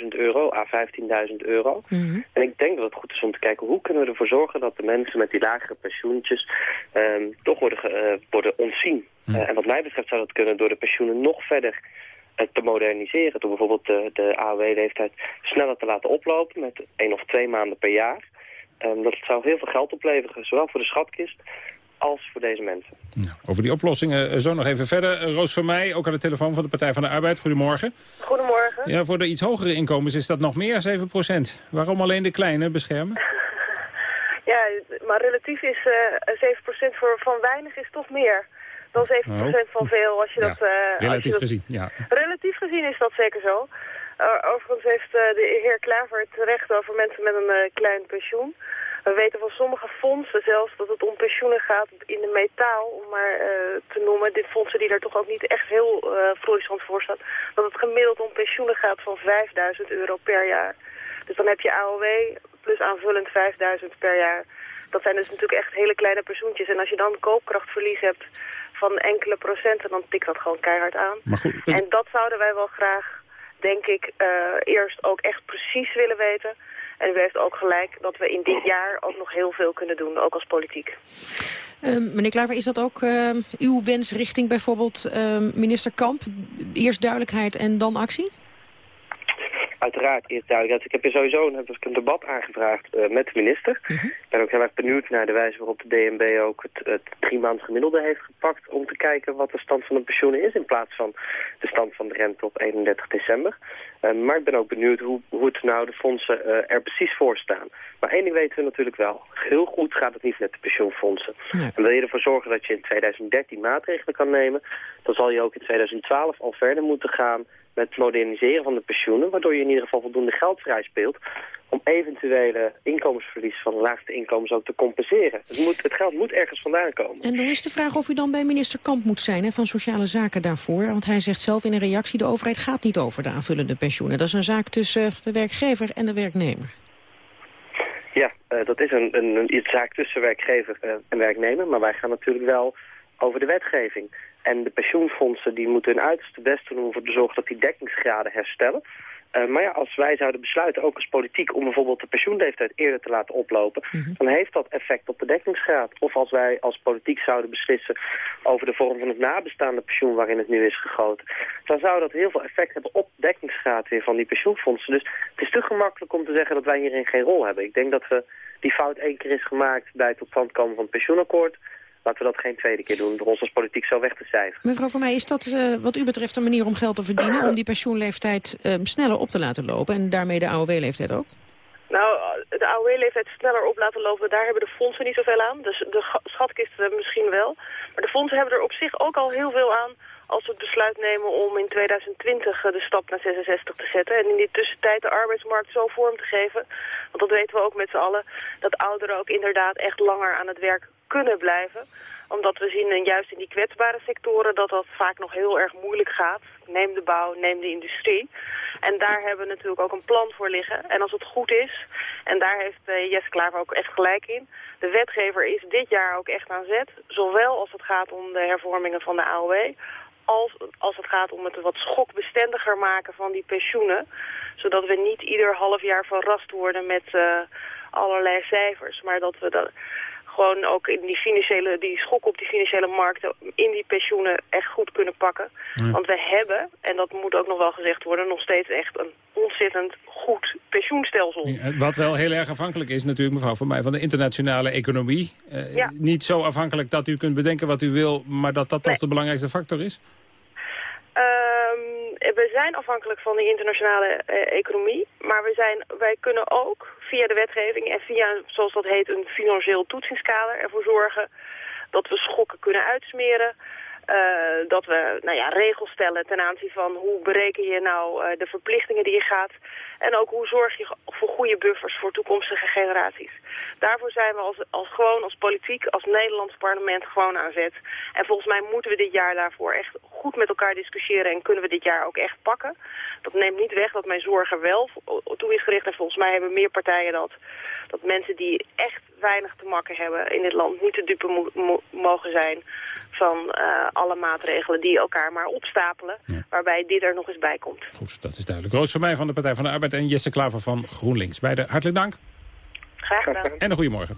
10.000 euro, à 15.000 euro. Mm -hmm. En ik denk dat het goed is om te kijken hoe kunnen we ervoor zorgen dat de mensen met die lagere pensioentjes um, toch worden, uh, worden ontzien. Mm. Uh, en wat mij betreft zou dat kunnen door de pensioenen nog verder uh, te moderniseren. Door bijvoorbeeld de, de AOW-leeftijd sneller te laten oplopen met één of twee maanden per jaar. Um, dat zou heel veel geld opleveren, zowel voor de schatkist als voor deze mensen. Nou, over die oplossingen zo nog even verder. Roos van mij, ook aan de telefoon van de Partij van de Arbeid. Goedemorgen. Goedemorgen. Ja, voor de iets hogere inkomens is dat nog meer, 7% Waarom alleen de kleine beschermen? ja, maar relatief is uh, 7% voor van weinig is toch meer dan 7 oh. van veel. Als je ja. dat, uh, relatief als je dat... gezien, ja. Relatief gezien is dat zeker zo. Uh, overigens heeft uh, de heer Klaver het recht over mensen met een uh, klein pensioen. We weten van sommige fondsen zelfs dat het om pensioenen gaat in de metaal, om maar uh, te noemen. Dit fondsen die daar toch ook niet echt heel uh, florissant voor staan. Dat het gemiddeld om pensioenen gaat van 5000 euro per jaar. Dus dan heb je AOW plus aanvullend 5000 per jaar. Dat zijn dus natuurlijk echt hele kleine pensioentjes. En als je dan koopkrachtverlies hebt van enkele procenten, dan tikt dat gewoon keihard aan. Maar goed, en dat zouden wij wel graag, denk ik, uh, eerst ook echt precies willen weten. En u heeft ook gelijk dat we in dit jaar ook nog heel veel kunnen doen, ook als politiek. Uh, meneer Klaver, is dat ook uh, uw wens richting bijvoorbeeld uh, minister Kamp? Eerst duidelijkheid en dan actie? Uiteraard eerst duidelijk. Ik heb hier sowieso een, heb ik een debat aangevraagd uh, met de minister. Ik ben ook heel erg benieuwd naar de wijze waarop de DNB ook het, het drie maand gemiddelde heeft gepakt... om te kijken wat de stand van de pensioenen is... in plaats van de stand van de rente op 31 december. Uh, maar ik ben ook benieuwd hoe, hoe het nou de fondsen uh, er precies voor staan. Maar één ding weten we natuurlijk wel. Heel goed gaat het niet met de pensioenfondsen. En wil je ervoor zorgen dat je in 2013 maatregelen kan nemen... dan zal je ook in 2012 al verder moeten gaan met moderniseren van de pensioenen... waardoor je in ieder geval voldoende geld vrij speelt... om eventuele inkomensverlies van de laagste inkomens ook te compenseren. Het, moet, het geld moet ergens vandaan komen. En dan is de vraag of u dan bij minister Kamp moet zijn hè, van Sociale Zaken daarvoor. Want hij zegt zelf in een reactie... de overheid gaat niet over de aanvullende pensioenen. Dat is een zaak tussen de werkgever en de werknemer. Ja, uh, dat is een, een, een, zaak tussen werkgever uh, en werknemer. Maar wij gaan natuurlijk wel over de wetgeving. En de pensioenfondsen die moeten hun uiterste best doen om ervoor te zorgen dat die dekkingsgraden herstellen. Uh, maar ja, als wij zouden besluiten, ook als politiek, om bijvoorbeeld de pensioenleeftijd eerder te laten oplopen, dan heeft dat effect op de dekkingsgraad. Of als wij als politiek zouden beslissen over de vorm van het nabestaande pensioen waarin het nu is gegoten, dan zou dat heel veel effect hebben op de dekkingsgraad weer van die pensioenfondsen. Dus het is te gemakkelijk om te zeggen dat wij hierin geen rol hebben. Ik denk dat we die fout één keer is gemaakt bij het tot stand komen van het pensioenakkoord. Laten we dat geen tweede keer doen, door ons als politiek zo weg te cijferen. Mevrouw Van Mij, is dat uh, wat u betreft een manier om geld te verdienen... om die pensioenleeftijd uh, sneller op te laten lopen en daarmee de AOW-leeftijd ook? Nou, de AOW-leeftijd sneller op laten lopen, daar hebben de fondsen niet zoveel aan. Dus de schatkisten misschien wel. Maar de fondsen hebben er op zich ook al heel veel aan als we het besluit nemen om in 2020 de stap naar 66 te zetten. En in die tussentijd de arbeidsmarkt zo vorm te geven. Want dat weten we ook met z'n allen. Dat ouderen ook inderdaad echt langer aan het werk kunnen blijven. Omdat we zien, en juist in die kwetsbare sectoren, dat dat vaak nog heel erg moeilijk gaat. Neem de bouw, neem de industrie. En daar hebben we natuurlijk ook een plan voor liggen. En als het goed is, en daar heeft uh, Jesse Klaver ook echt gelijk in... de wetgever is dit jaar ook echt aan zet. Zowel als het gaat om de hervormingen van de AOW als, als het gaat om het wat schokbestendiger maken van die pensioenen. Zodat we niet ieder half jaar verrast worden met uh, allerlei cijfers. Maar dat we dat gewoon ook in die financiële, die schok op die financiële markten in die pensioenen echt goed kunnen pakken. Want we hebben, en dat moet ook nog wel gezegd worden, nog steeds echt een ontzettend goed pensioenstelsel. Ja, wat wel heel erg afhankelijk is natuurlijk, mevrouw van mij, van de internationale economie. Uh, ja. Niet zo afhankelijk dat u kunt bedenken wat u wil, maar dat dat nee. toch de belangrijkste factor is? We zijn afhankelijk van de internationale uh, economie, maar we zijn, wij kunnen ook via de wetgeving en via, zoals dat heet, een financieel toetsingskader ervoor zorgen dat we schokken kunnen uitsmeren. Uh, dat we nou ja, regels stellen ten aanzien van hoe bereken je nou uh, de verplichtingen die je gaat. En ook hoe zorg je voor goede buffers voor toekomstige generaties. Daarvoor zijn we als, als gewoon als politiek, als Nederlands parlement gewoon aan zet. En volgens mij moeten we dit jaar daarvoor echt goed met elkaar discussiëren en kunnen we dit jaar ook echt pakken. Dat neemt niet weg dat mijn zorg er wel toe is gericht. En volgens mij hebben meer partijen dat. Dat mensen die echt weinig te makken hebben in dit land niet te dupe mo mo mogen zijn van uh, alle maatregelen die elkaar maar opstapelen. Ja. Waarbij dit er nog eens bij komt. Goed, dat is duidelijk. Roos van mij van de Partij van de Arbeid en Jesse Klaver van GroenLinks. Beide hartelijk dank. Graag gedaan. En een goede morgen.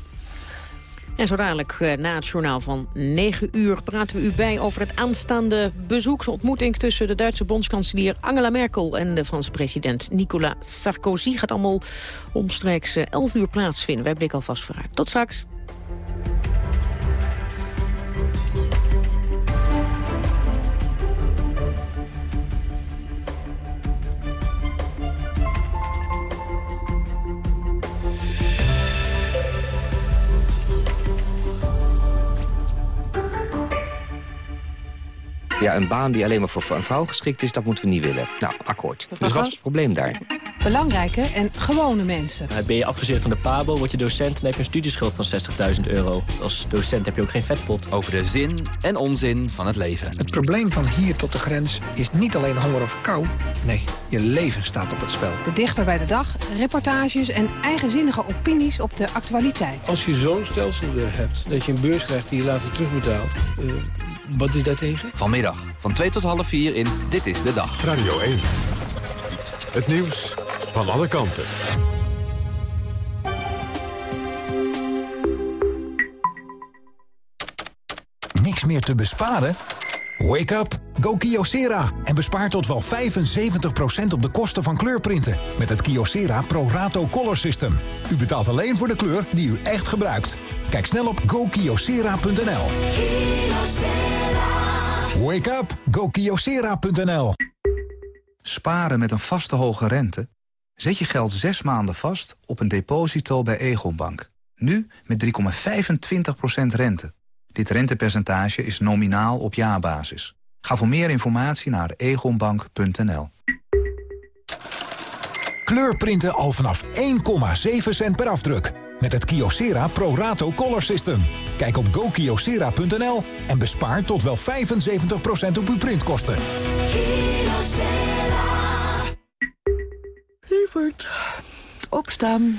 En zo dadelijk uh, na het journaal van 9 uur praten we u bij over het aanstaande bezoeksontmoeting tussen de Duitse bondskanselier Angela Merkel en de Franse president Nicolas Sarkozy. Gaat allemaal omstreeks 11 uur plaatsvinden. Wij blikken alvast vooruit. Tot straks. Ja, een baan die alleen maar voor een vrouw geschikt is, dat moeten we niet willen. Nou, akkoord. Dus wat is het probleem daar? Belangrijke en gewone mensen. Uh, ben je afgezeerd van de PABO, word je docent... dan heb je een studieschuld van 60.000 euro. Als docent heb je ook geen vetpot. Over de zin en onzin van het leven. Het probleem van hier tot de grens is niet alleen honger of kou. Nee, je leven staat op het spel. De dichter bij de dag, reportages en eigenzinnige opinies op de actualiteit. Als je zo'n stelsel weer hebt, dat je een beurs krijgt die je later terugbetaalt... Uh, wat is daartegen? Vanmiddag van 2 tot half 4 in Dit is de Dag. Radio 1. Het nieuws van alle kanten. Niks meer te besparen? Wake up, go Kyocera en bespaar tot wel 75% op de kosten van kleurprinten met het Kyocera Pro Rato Color System. U betaalt alleen voor de kleur die u echt gebruikt. Kijk snel op gokyocera.nl. Wake up, go Kyocera.nl. Sparen met een vaste hoge rente? Zet je geld zes maanden vast op een deposito bij Egonbank. Nu met 3,25% rente. Dit rentepercentage is nominaal op jaarbasis. Ga voor meer informatie naar egonbank.nl. Kleurprinten al vanaf 1,7 cent per afdruk. Met het Kyocera Pro Rato Color System. Kijk op gokyocera.nl en bespaar tot wel 75% op uw printkosten. Lievert, opstaan.